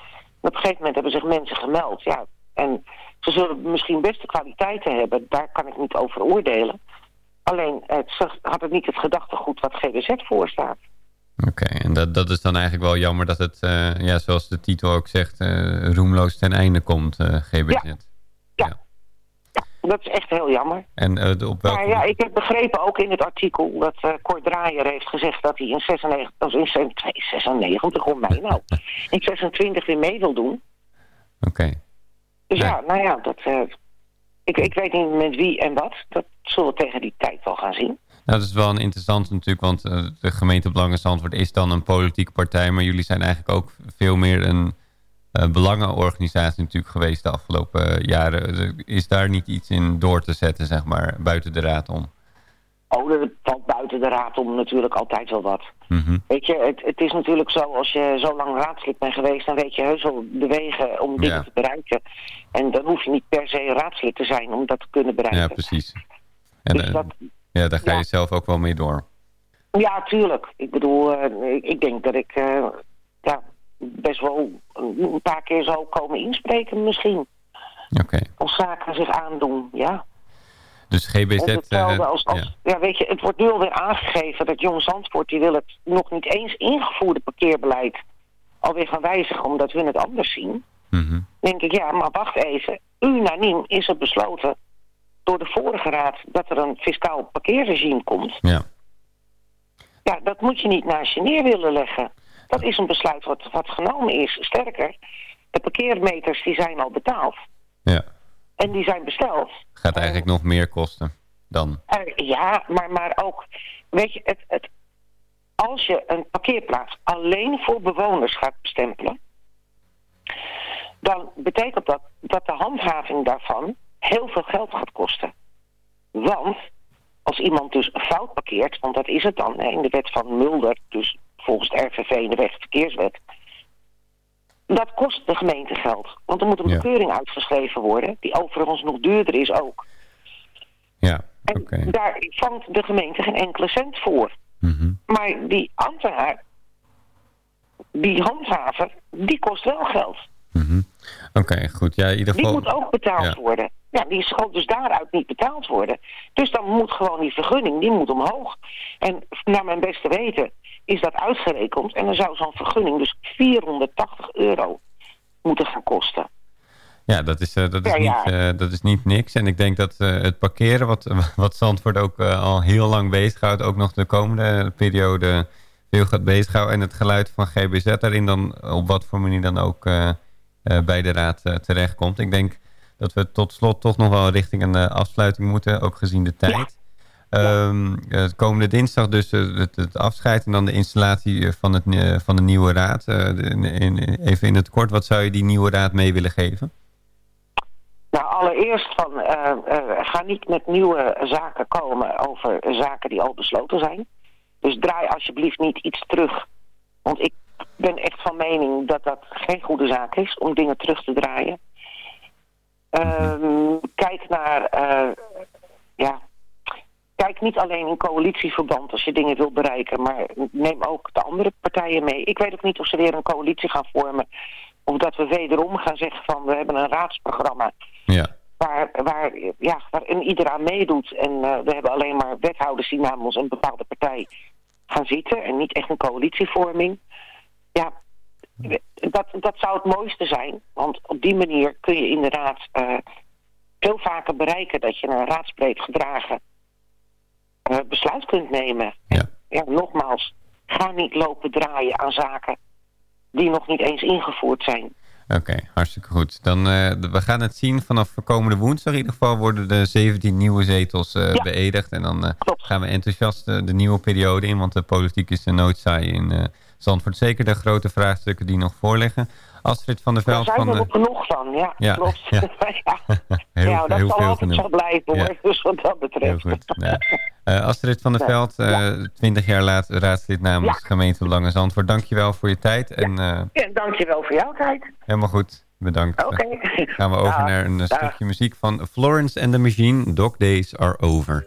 En op een gegeven moment hebben zich mensen gemeld. Ja, en ze zullen misschien beste kwaliteiten hebben. Daar kan ik niet over oordelen. Alleen, het, ze hadden niet het gedachtegoed wat GBZ voorstaat. Oké, en dat, dat is dan eigenlijk wel jammer dat het, eh, ja, zoals de titel ook zegt, eh, roemloos ten einde komt, eh, GBZ. Dat is echt heel jammer. En eh, de- op welke... Maar ja, ik heb begrepen ook in het artikel dat eh Cor Draaier heeft gezegd dat hij in 96, of in 96, om mij nou, in 26 weer mee wil doen. Oké. Dus ja, nou ja, dat, eh, ik, ik weet niet met wie en wat. Dat zullen we tegen die tijd wel gaan zien. Nou, dat is wel een interessant natuurlijk, want eh, de gemeente Belangen Zandvoort is dan een politieke partij, maar jullie zijn eigenlijk ook veel meer een eh, belangenorganisatie natuurlijk geweest de afgelopen eh, jaren. Er Is daar niet iets in door te zetten, zeg maar, buiten de raad om? Oh, er valt buiten de raad om natuurlijk altijd wel wat. Mhm. Weet je, het, het is natuurlijk zo, als je zo lang raadslid bent geweest, dan weet je heus wel de wegen om dingen Ja. te bereiken. En dan hoef je niet per se raadslid te zijn om dat te kunnen bereiken. Ja, precies. En, Dus eh, dat- ja, daar ga je zelf ook wel mee door. Ja, tuurlijk. Ik bedoel, eh, ik, ik denk dat ik eh, ja, best wel een paar keer zou komen inspreken misschien. Oké. Als zaken zich aandoen, ja. Dus GBZ... Eh, als, als, ja. weet je, het wordt nu alweer aangegeven dat Jong Zandvoort, die wil het nog niet eens ingevoerde parkeerbeleid alweer gaan wijzigen omdat we het anders zien. mhm. denk ik, ja, maar wacht even. Unaniem is er besloten door de vorige raad dat er een fiscaal parkeerregime komt. Ja. Ja, dat moet je niet naast je neer willen leggen. Dat is een besluit wat, wat genomen is. Sterker, de parkeermeters die zijn al betaald. Ja. En die zijn besteld. Gaat eigenlijk nog meer kosten dan. Eh, ja, maar, maar ook, weet je, het, het, als je een parkeerplaats alleen voor bewoners gaat bestempelen, dan betekent dat dat de handhaving daarvan heel veel geld gaat kosten. Want als iemand dus fout parkeert, want dat is het dan hè, in de wet van Mulder, dus volgens de RVV de wegverkeerswet, dat kost de gemeente geld. Want er moet een Ja. bekeuring uitgeschreven worden, die overigens nog duurder is ook. Ja, En daar vangt de gemeente geen enkele cent voor. Mhm. Maar die ambtenaar, die handhaver, die kost wel geld. Oké, goed. Ja, in ieder Die geval... moet ook betaald Ja. worden. Ja, die zal dus daaruit niet betaald worden. Dus dan moet gewoon die vergunning, die moet omhoog. En naar mijn beste weten is dat uitgerekend. En dan zou zo'n vergunning dus 480 euro moeten gaan kosten. Ja, dat is, eh, dat, is Ja, ja. Niet, eh, dat is niet niks. En ik denk dat eh, het parkeren, wat, wat Zandvoort ook al heel lang bezighoudt... ook nog de komende periode veel gaat bezighouden... en het geluid van GBZ daarin dan op wat voor manier dan ook bij de raad eh, terechtkomt. Ik denk dat we tot slot toch nog wel richting een eh, afsluiting moeten, ook gezien de tijd. Ehm, eh, komende dinsdag dus eh, het, het afscheid en dan de installatie eh, van, het, eh, van de nieuwe raad. Eh, de- in- in- even in het kort, wat zou je die nieuwe raad mee willen geven? Nou, allereerst van, eh, eh, ga niet met nieuwe zaken komen over zaken die al besloten zijn. Dus draai alsjeblieft niet iets terug. Want ik ben echt van mening dat dat geen goede zaak is om dingen terug te draaien. Ehm, kijk naar, eh, ja, kijk niet alleen in coalitieverband als je dingen wil bereiken, maar neem ook de andere partijen mee. Ik weet ook niet of ze weer een coalitie gaan vormen. Of dat we wederom gaan zeggen van we hebben een raadsprogramma Ja. waar, waar, ja, waarin ieder aan meedoet. En eh, we hebben alleen maar wethouders die namens een bepaalde partij gaan zitten en niet echt een coalitievorming. Ja, dat, dat zou het mooiste zijn. Want op die manier kun je inderdaad eh, veel vaker bereiken dat je een raadsbreed gedragen eh, besluit kunt nemen. Ja. ja, nogmaals, ga niet lopen draaien aan zaken die nog niet eens ingevoerd zijn. Oké, hartstikke goed. Dan, eh, we gaan het zien vanaf komende woensdag. In ieder geval worden de 17 nieuwe zetels Ja. beëdigd. En dan gaan we enthousiast de nieuwe periode in. Want de politiek is uh, nooit saai in Zandvoort. Zeker de grote vraagstukken die nog voorliggen. Astrid van der Daar Veld zijn van... we eh, nog genoeg van, ja, ja, klopt. ja. ja. heel, ja, dat heel zal veel altijd zo blijven hoor, dus wat dat betreft. Heel goed. Uh, Astrid van der Veld, twintig jaar later raadslid namens gemeente Belangen Zandvoort. Dankjewel voor je tijd. En, ja, dankjewel voor jouw tijd. Helemaal goed, bedankt. Oké. Okay. gaan we over naar een stukje muziek van Florence and the Machine. Dog Days Are Over.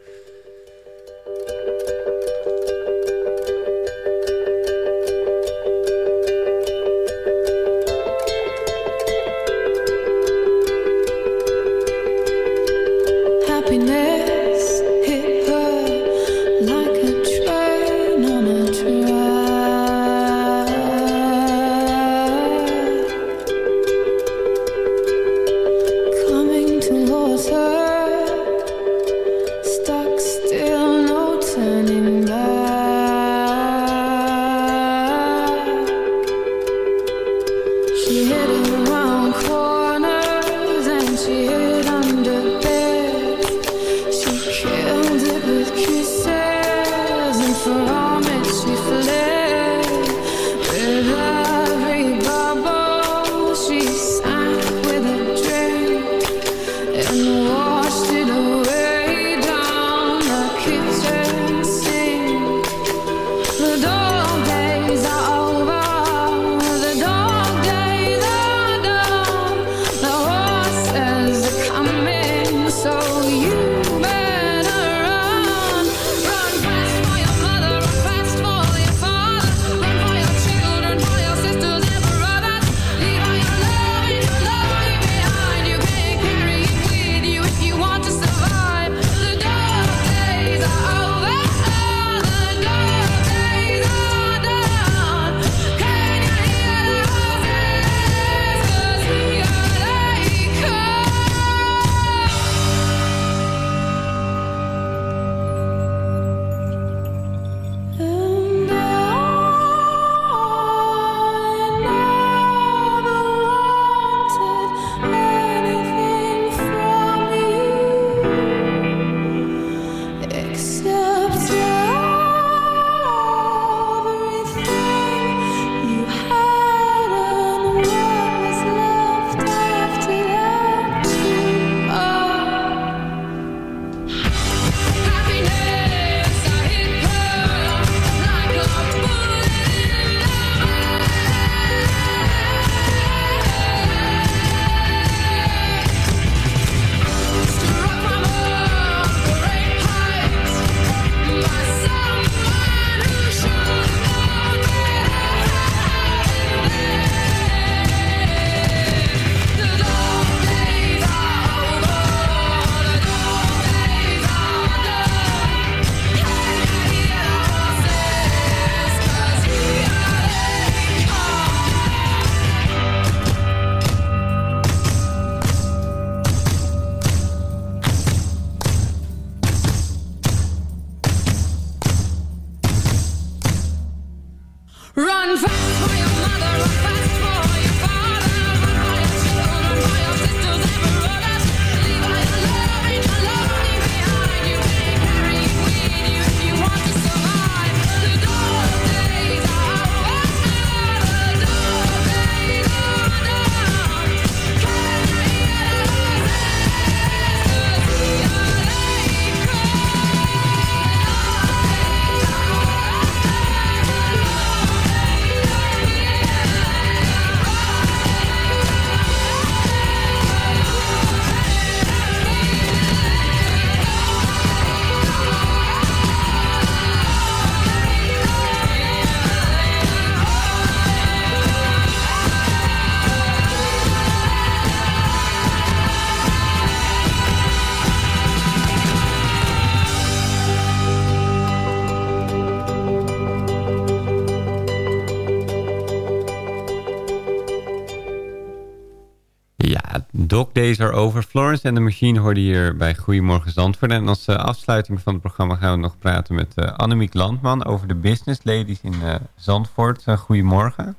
Days are over. Florence en de Machine hoorde hier bij Goedemorgen Zandvoort. En als uh, afsluiting van het programma gaan we nog praten met uh, Annemiek Landman... over de business ladies in uh, Zandvoort. goedemorgen.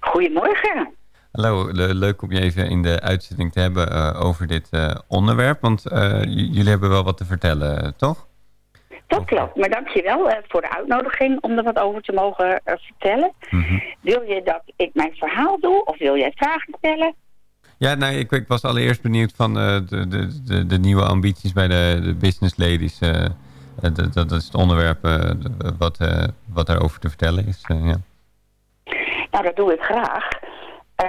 Goedemorgen. Hallo, leuk om je even in de uitzending te hebben over dit onderwerp. Want jullie hebben wel wat te vertellen, toch? Dat klopt, maar dankjewel uh, voor de uitnodiging om er wat over te mogen vertellen. Mhm. Wil je dat ik mijn verhaal doe of wil jij vragen stellen? Ja, nou, ik, ik was allereerst benieuwd van uh, de, de, de, de, nieuwe ambities bij de, de business ladies. Uh, dat, dat, dat is het onderwerp uh, wat, wat daarover te vertellen is. Ja. Nou, dat doe ik graag.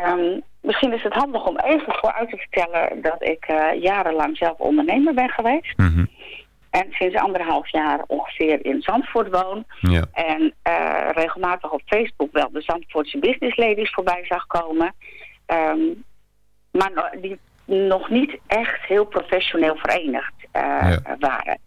Um, misschien is het handig om even vooruit te vertellen dat ik jarenlang zelf ondernemer ben geweest. Mm -hmm. En sinds anderhalf jaar ongeveer in Zandvoort woon. Ja. En regelmatig op Facebook wel de Zandvoortse business ladies voorbij zag komen. Um, maar die nog niet echt heel professioneel verenigd ja. waren.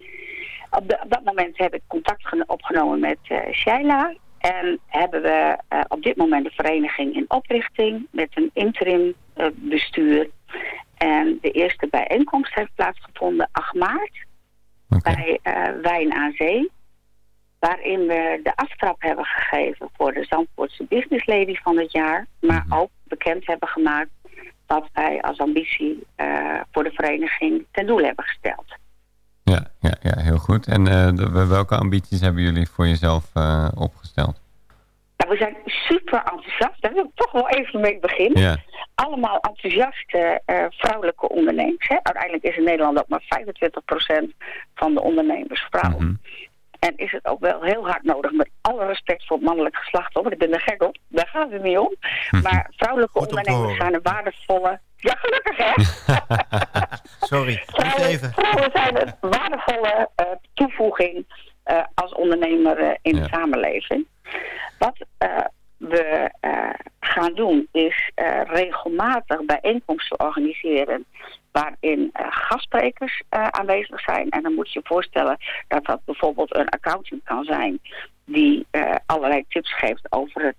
Op, de, op, dat moment heb ik contact opgenomen met uh, Shaila. En hebben we uh, op dit moment de vereniging in oprichting met een interim uh, bestuur. En de eerste bijeenkomst heeft plaatsgevonden 8 maart okay. bij Wijn aan Zee. Waarin we de aftrap hebben gegeven voor de Zandvoortse Business Lady van het jaar. Maar Mhm. ook bekend hebben gemaakt wat wij als ambitie voor de vereniging ten doel hebben gesteld. Ja, ja, ja heel goed. En de, welke ambities hebben jullie voor jezelf uh, opgesteld? Nou, we zijn super enthousiast. Daar wil ik toch wel even mee beginnen. Ja. Allemaal enthousiaste uh, vrouwelijke ondernemers. Hè? Uiteindelijk is in Nederland ook maar 25% van de ondernemers vrouw. Mhm. Mm -hmm. En is het ook wel heel hard nodig, met alle respect voor het mannelijk geslacht, hoor, want ik ben er gek op, daar gaat het niet om. Maar vrouwelijke ondernemers zijn een waardevolle... Ja, gelukkig hè! Sorry, vrouwen, even. vrouwen zijn een waardevolle uh, toevoeging uh, als ondernemer uh, in ja. de samenleving. Wat we gaan doen is regelmatig bijeenkomsten organiseren waarin uh, gastsprekers uh, aanwezig zijn. En dan moet je je voorstellen dat dat bijvoorbeeld een accountant kan zijn... die uh, allerlei tips geeft over het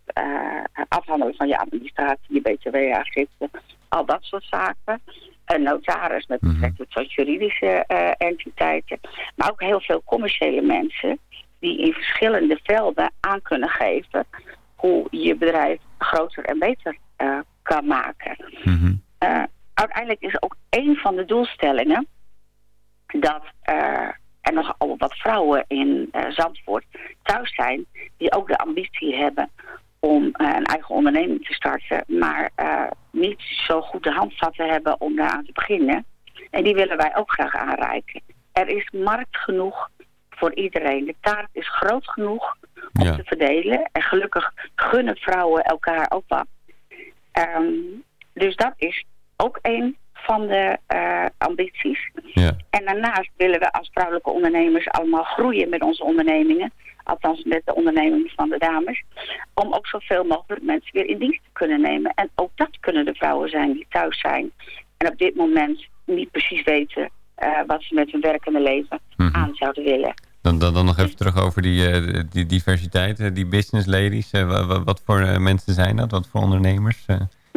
afhandelen van je administratie, je btw-aangifte, al dat soort zaken. Een notaris met betrekking tot juridische entiteiten. Maar ook heel veel commerciële mensen die in verschillende velden aan kunnen geven... hoe je bedrijf groter en beter kan maken. Mm -hmm uiteindelijk is ook een van de doelstellingen dat er nogal wat vrouwen in uh, Zandvoort thuis zijn die ook de ambitie hebben om uh, een eigen onderneming te starten, maar niet zo goed de handvatten hebben om daaraan te beginnen. En die willen wij ook graag aanreiken. Er is markt genoeg voor iedereen. De taart is groot genoeg om ja. te verdelen. En gelukkig gunnen vrouwen elkaar ook wat. Um, dus dat is ook een van de uh, ambities. Ja. En daarnaast willen we als vrouwelijke ondernemers allemaal groeien met onze ondernemingen. Althans met de ondernemingen van de dames. Om ook zoveel mogelijk mensen weer in dienst te kunnen nemen. En ook dat kunnen de vrouwen zijn die thuis zijn. En op dit moment niet precies weten uh, wat ze met hun werkende leven Mhm. mm -hmm. aan zouden willen. Dan, dan, dan nog even terug over die, uh, die diversiteit, die business ladies. Wat voor mensen zijn dat? Wat voor ondernemers?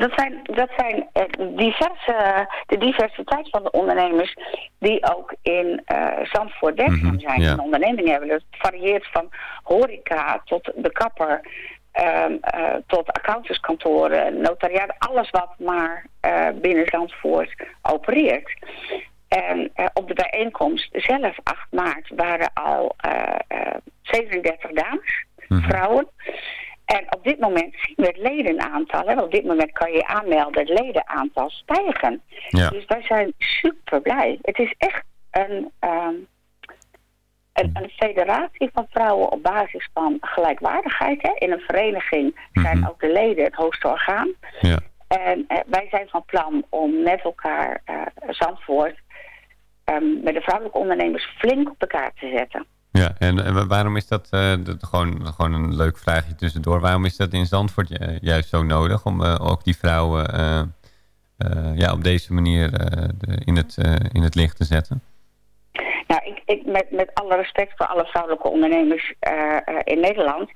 Dat zijn, dat zijn uh, diverse, de diversiteit van de ondernemers die ook in uh, Zandvoort werkzaam Mhm, zijn. ja. En ondernemingen hebben. Dat varieert van horeca tot de kapper, um, uh, tot accountantskantoren, notariaat, alles wat maar binnen Zandvoort opereert. En op de bijeenkomst zelf, 8 maart, waren al 37 dames, Mhm. vrouwen. En op dit moment zien we het ledenaantal, op dit moment kan je aanmelden, het ledenaantal stijgen. Ja. Dus wij zijn super blij. Het is echt een, um, een, een, federatie van vrouwen op basis van gelijkwaardigheid. Hè. In een vereniging zijn Mhm. ook de leden het hoogste orgaan. Ja. En uh, wij zijn van plan om met elkaar uh, Zandvoort um, met de vrouwelijke ondernemers flink op elkaar te zetten. Ja, en, en waarom is dat, uh, dat, gewoon, gewoon een leuk vraagje tussendoor. Waarom is dat in Zandvoort ju juist zo nodig om uh, ook die vrouwen uh, ja, op deze manier de, in, het, in het licht te zetten? Nou, ik, ik, met, met alle respect voor alle vrouwelijke ondernemers in Nederland.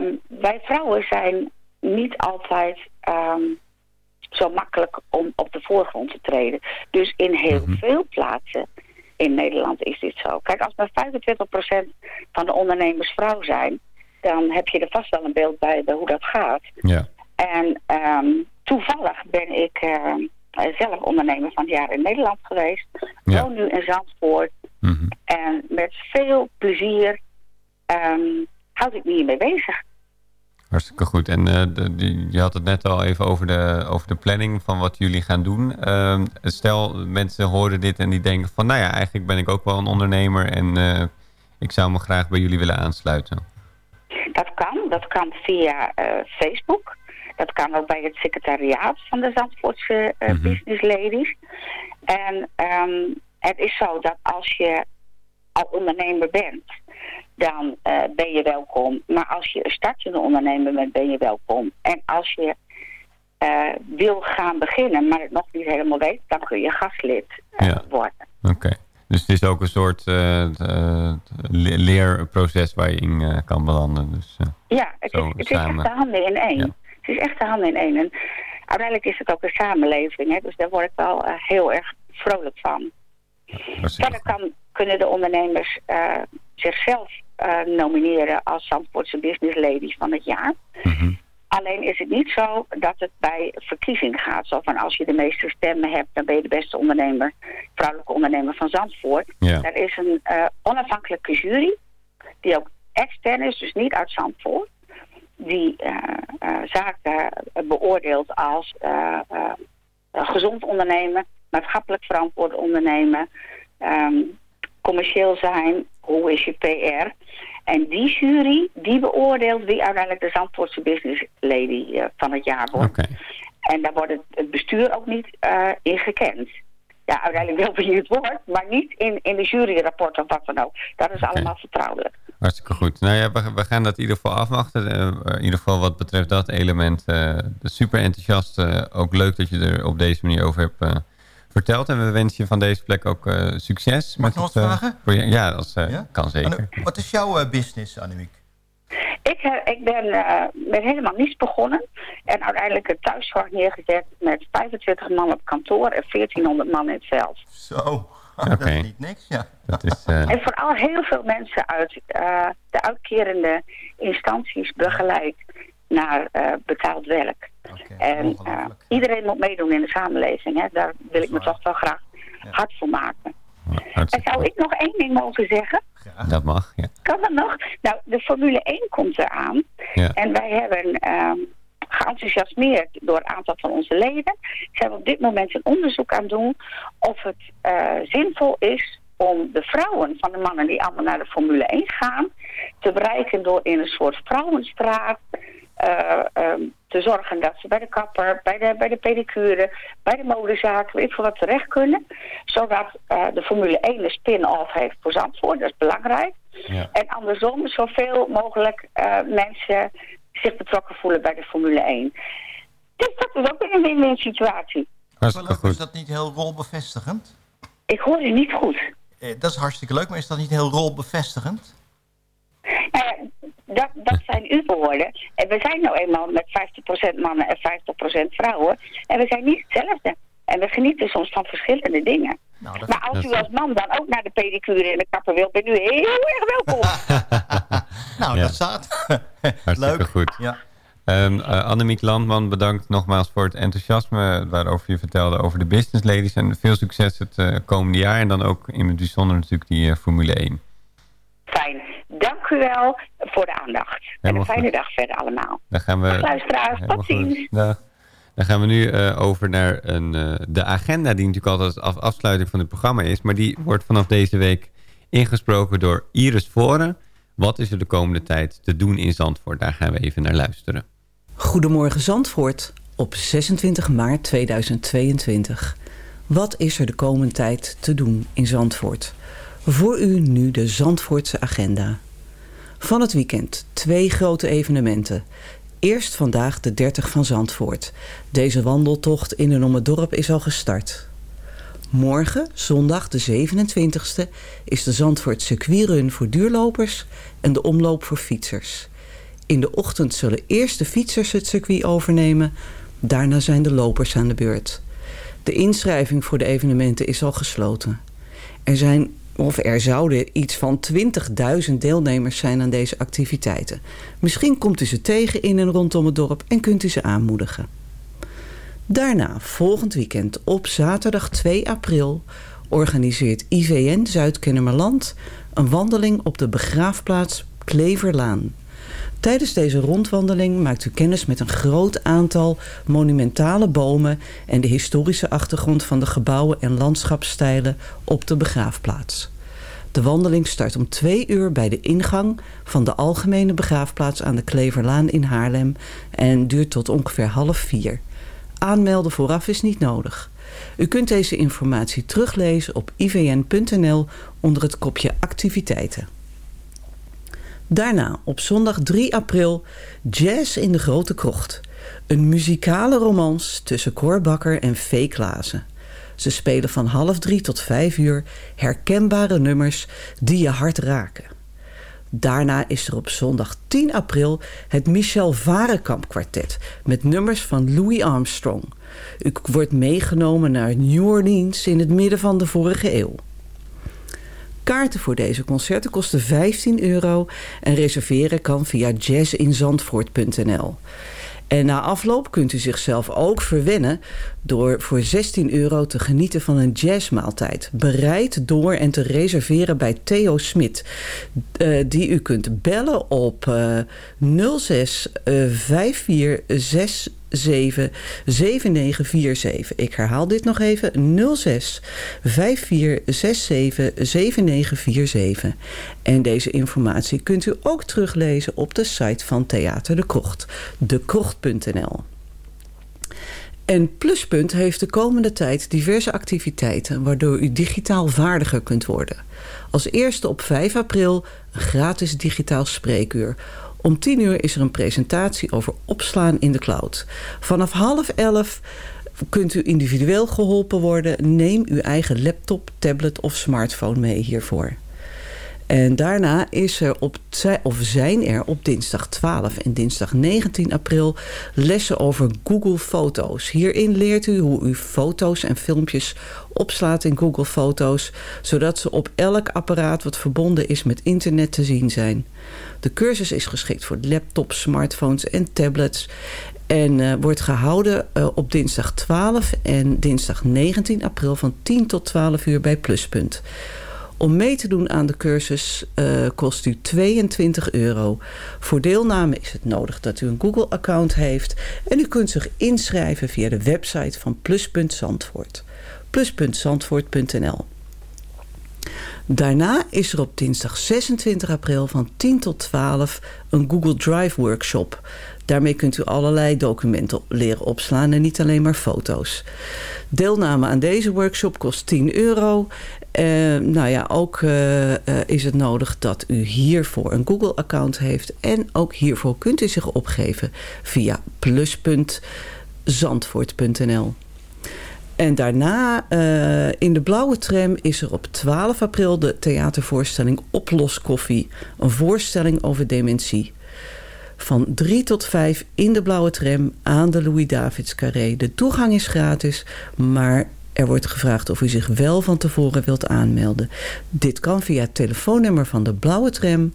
Um, wij vrouwen zijn niet altijd um, zo makkelijk om op de voorgrond te treden. Dus in heel Mhm. veel plaatsen in Nederland is dit zo. Kijk, als maar 25% van de ondernemers vrouw zijn... dan heb je er vast wel een beeld bij, hoe dat gaat. Ja. En um, toevallig ben ik uh, zelf ondernemer van het jaar in Nederland geweest. Ja. Woon nu in Zandvoort. Mhm. En met veel plezier um, houd ik me hiermee bezig. Hartstikke goed. En uh, de, die, je had het net al even over de, over de planning van wat jullie gaan doen. Uh, stel, mensen horen dit en die denken van... nou ja, eigenlijk ben ik ook wel een ondernemer... en uh, ik zou me graag bij jullie willen aansluiten? Dat kan. Dat kan via eh, Facebook. Dat kan ook bij het secretariaat van de Zandvoortse uh, Business Ladies. En ehm, het is zo dat als je al ondernemer bent, dan uh, ben je welkom. Maar als je een startende ondernemer bent, ben je welkom. En als je uh, wil gaan beginnen, maar het nog niet helemaal weet, dan kun je gastlid uh, ja. worden. Oké. Okay. Dus het is ook een soort leerproces waar je in kan belanden. Dus, ja, het is, het is echt de handen in één. Ja. Het is echt de handen in één. En uiteindelijk is het ook een samenleving, hè, dus daar word ik wel heel erg vrolijk van. Verder kan, kunnen de ondernemers uh, zichzelf uh, nomineren als Zandvoortse Business Ladies van het jaar. Mm -hmm. Alleen is het niet zo dat het bij verkiezing gaat. Zo van als je de meeste stemmen hebt, dan ben je de beste ondernemer, vrouwelijke ondernemer van Zandvoort. Ja. Er is een uh, onafhankelijke jury, die ook extern is, dus niet uit Zandvoort. Die zaken beoordeelt als gezond ondernemen, maatschappelijk verantwoord ondernemen, um, commercieel zijn, hoe is je PR. En die jury, die beoordeelt wie uiteindelijk de Zandvoortse Business Lady uh, van het jaar wordt. Okay. En daar wordt het, het bestuur ook niet uh, in gekend. Ja, uiteindelijk wel wie het wordt, maar niet in, in de juryrapport of wat dan ook. Dat is okay. allemaal vertrouwelijk. Hartstikke goed. Nou ja, we, we, gaan dat in ieder geval afwachten. Uh, in ieder geval wat betreft dat element. Super enthousiast. Ook leuk dat je er op deze manier over hebt verteld. En we wensen je van deze plek ook uh, succes. Mag ik nog wat vragen? Project. Ja, dat uh, ja? kan zeker. Anne, wat is jouw uh, business, Annemiek? Ik, ik ben met helemaal niets begonnen. En uiteindelijk een thuiszorg neergezet met 25 man op kantoor en 1400 man in het veld. Zo, okay. dat is niet niks, ja. Dat is, En vooral heel veel mensen uit de uitkerende instanties begeleid naar uh, betaald werk. Okay, en uh, iedereen moet meedoen in de samenleving. Hè. Daar wil ik me toch wel graag ja. hard voor maken. Ja, en zou ik nog één ding mogen zeggen? Ja. Dat mag, ja. Kan dat nog? Nou, de Formule 1 komt eraan. Ja. En wij hebben um, geenthousiasmeerd door een aantal van onze leden. Zijn we op dit moment een onderzoek aan doen of het uh, zinvol is om de vrouwen van de mannen die allemaal naar de Formule 1 gaan... te bereiken door in een soort vrouwenstraat... Uh, um, te zorgen dat ze bij de kapper, bij de, bij de pedicure, bij de modezaak, weet voor wat terecht kunnen. Zodat uh, de Formule 1 een spin-off heeft voor Zandvoort, dat is belangrijk. Ja. En andersom zoveel mogelijk uh, mensen zich betrokken voelen bij de Formule 1. Dus dat is ook een win-win situatie. Leuk, is dat niet heel rolbevestigend? Ik hoor u niet goed. Eh, dat is hartstikke leuk, maar is dat niet heel rolbevestigend? Dat, dat zijn uw woorden. En we zijn nou eenmaal met 50% mannen en 50% vrouwen. En we zijn niet hetzelfde. En we genieten soms van verschillende dingen. Nou, dat, maar als u als man dan ook naar de pedicure en de kapper wilt, ben u heel erg welkom. nou, Ja. dat staat. Leuk. goed. Ja. Um, uh, Annemiek Landman, bedankt nogmaals voor het enthousiasme waarover je vertelde over de business ladies. En veel succes het uh, komende jaar. En dan ook in het bijzonder natuurlijk die uh, Formule 1. Fijn. Dank u wel voor de aandacht. en een fijne goed. dag verder allemaal. Dan gaan we... Dag luisteraars, tot ziens. Dan gaan we nu uh, over naar een, uh, de agenda die natuurlijk altijd als af, afsluiting van het programma is. Maar die wordt vanaf deze week ingesproken door Iris Voren. Wat is er de komende tijd te doen in Zandvoort? Daar gaan we even naar luisteren. Goedemorgen Zandvoort op 26 maart 2022. Wat is er de komende tijd te doen in Zandvoort? Voor u nu de Zandvoortse agenda. Van het weekend twee grote evenementen. Eerst vandaag de 30 van Zandvoort. Deze wandeltocht in en om het dorp is al gestart. Morgen, zondag de 27e, is de Zandvoort circuitrun voor duurlopers en de omloop voor fietsers. In de ochtend zullen eerst de fietsers het circuit overnemen, daarna zijn de lopers aan de beurt. De inschrijving voor de evenementen is al gesloten. Er zijn of er zouden iets van 20.000 deelnemers zijn aan deze activiteiten. Misschien komt u ze tegen in en rondom het dorp en kunt u ze aanmoedigen. Daarna, volgend weekend op zaterdag 2 april, organiseert IVN Zuid-Kennemerland een wandeling op de begraafplaats Kleverlaan. Tijdens deze rondwandeling maakt u kennis met een groot aantal monumentale bomen en de historische achtergrond van de gebouwen en landschapsstijlen op de begraafplaats. De wandeling start om twee uur bij de ingang van de Algemene Begraafplaats aan de Kleverlaan in Haarlem en duurt tot ongeveer half vier. Aanmelden vooraf is niet nodig. U kunt deze informatie teruglezen op ivn.nl onder het kopje activiteiten. Daarna op zondag 3 april Jazz in de Grote Krocht. Een muzikale romans tussen Cor Bakker en Vee Klaassen. Ze spelen van half drie tot vijf uur herkenbare nummers die je hart raken. Daarna is er op zondag 10 april het Michel Varenkamp kwartet... met nummers van Louis Armstrong. U wordt meegenomen naar New Orleans in het midden van de vorige eeuw. Kaarten voor deze concerten kosten 15 euro en reserveren kan via jazzinzandvoort.nl. En na afloop kunt u zichzelf ook verwennen door voor 16 euro te genieten van een jazzmaaltijd. Bereid door en te reserveren bij Theo Smit. Uh, die u kunt bellen op uh, 06 uh, 54 7947. Ik herhaal dit nog even. 06 5467 7947. En deze informatie kunt u ook teruglezen op de site van Theater de Krocht. dekrocht.nl en Pluspunt heeft de komende tijd diverse activiteiten... waardoor u digitaal vaardiger kunt worden. Als eerste op 5 april een gratis digitaal spreekuur om tien uur is er een presentatie over opslaan in de cloud. Vanaf half elf kunt u individueel geholpen worden. Neem uw eigen laptop, tablet of smartphone mee hiervoor. En daarna is er op, of zijn er op dinsdag 12 en dinsdag 19 april lessen over Google Foto's. Hierin leert u hoe u foto's en filmpjes opslaat in Google Foto's... zodat ze op elk apparaat wat verbonden is met internet te zien zijn. De cursus is geschikt voor laptops, smartphones en tablets... En uh, wordt gehouden uh, op dinsdag 12 en dinsdag 19 april van 10 tot 12 uur bij Pluspunt. Om mee te doen aan de cursus uh, kost u 22 euro. Voor deelname is het nodig dat u een Google-account heeft... en u kunt zich inschrijven via de website van Pluspunt Daarna is er op dinsdag 26 april van 10 tot 12 een Google Drive workshop. Daarmee kunt u allerlei documenten leren opslaan en niet alleen maar foto's. Deelname aan deze workshop kost 10 euro. Uh, nou ja, ook uh, uh, is het nodig dat u hiervoor een Google-account heeft. En ook hiervoor kunt u zich opgeven via plus.zandvoort.nl. En daarna uh, in de blauwe tram is er op 12 april de theatervoorstelling Oploskoffie. Een voorstelling over dementie. Van 3 tot 5 in de blauwe tram aan de Louis-Davids Carré. De toegang is gratis, maar er wordt gevraagd of u zich wel van tevoren wilt aanmelden. Dit kan via het telefoonnummer van de blauwe tram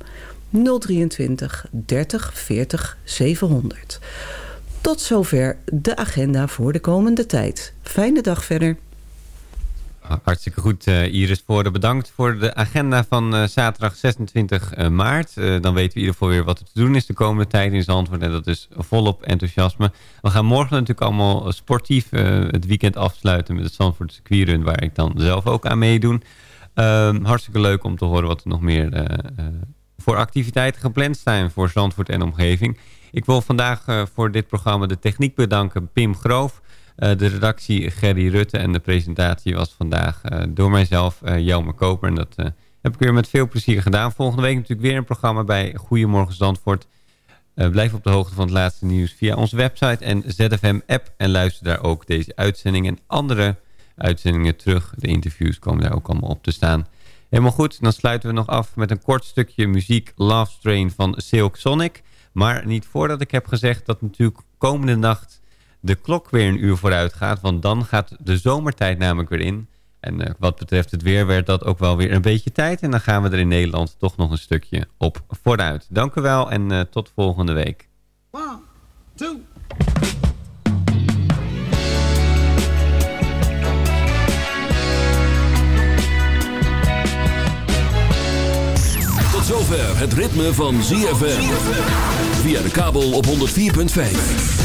023 30 40 700. Tot zover de agenda voor de komende tijd. Fijne dag verder. Hartstikke goed, uh, Iris Voorde. Bedankt voor de agenda van uh, zaterdag 26 uh, maart. dan weten we in ieder geval weer wat er te doen is de komende tijd in Zandvoort. En dat is volop enthousiasme. We gaan morgen natuurlijk allemaal sportief het weekend afsluiten met het Zandvoort circuitrun... waar ik dan zelf ook aan meedoen. Ehm, hartstikke leuk om te horen wat er nog meer voor activiteiten gepland zijn voor Zandvoort en omgeving. Ik wil vandaag voor dit programma de techniek bedanken. Pim Groof... Uh, de redactie Gerry Rutte en de presentatie was vandaag uh, door mijzelf, uh, Jelmer Koper. En dat heb ik weer met veel plezier gedaan. Volgende week natuurlijk weer een programma bij Goedemorgen Zandvoort. blijf op de hoogte van het laatste nieuws via onze website en ZFM-app. En luister daar ook deze uitzending en andere uitzendingen terug. De interviews komen daar ook allemaal op te staan. Helemaal goed, dan sluiten we nog af met een kort stukje muziek Love Strain van Silk Sonic. Maar niet voordat ik heb gezegd dat natuurlijk komende nacht de klok weer een uur vooruit gaat. Want dan gaat de zomertijd namelijk weer in. En uh, wat betreft het weer werd dat ook wel weer een beetje tijd. En dan gaan we er in Nederland toch nog een stukje op vooruit. Dank u wel en uh, tot volgende week. One, two. Tot zover het ritme van ZFM. Via de kabel op 104.5.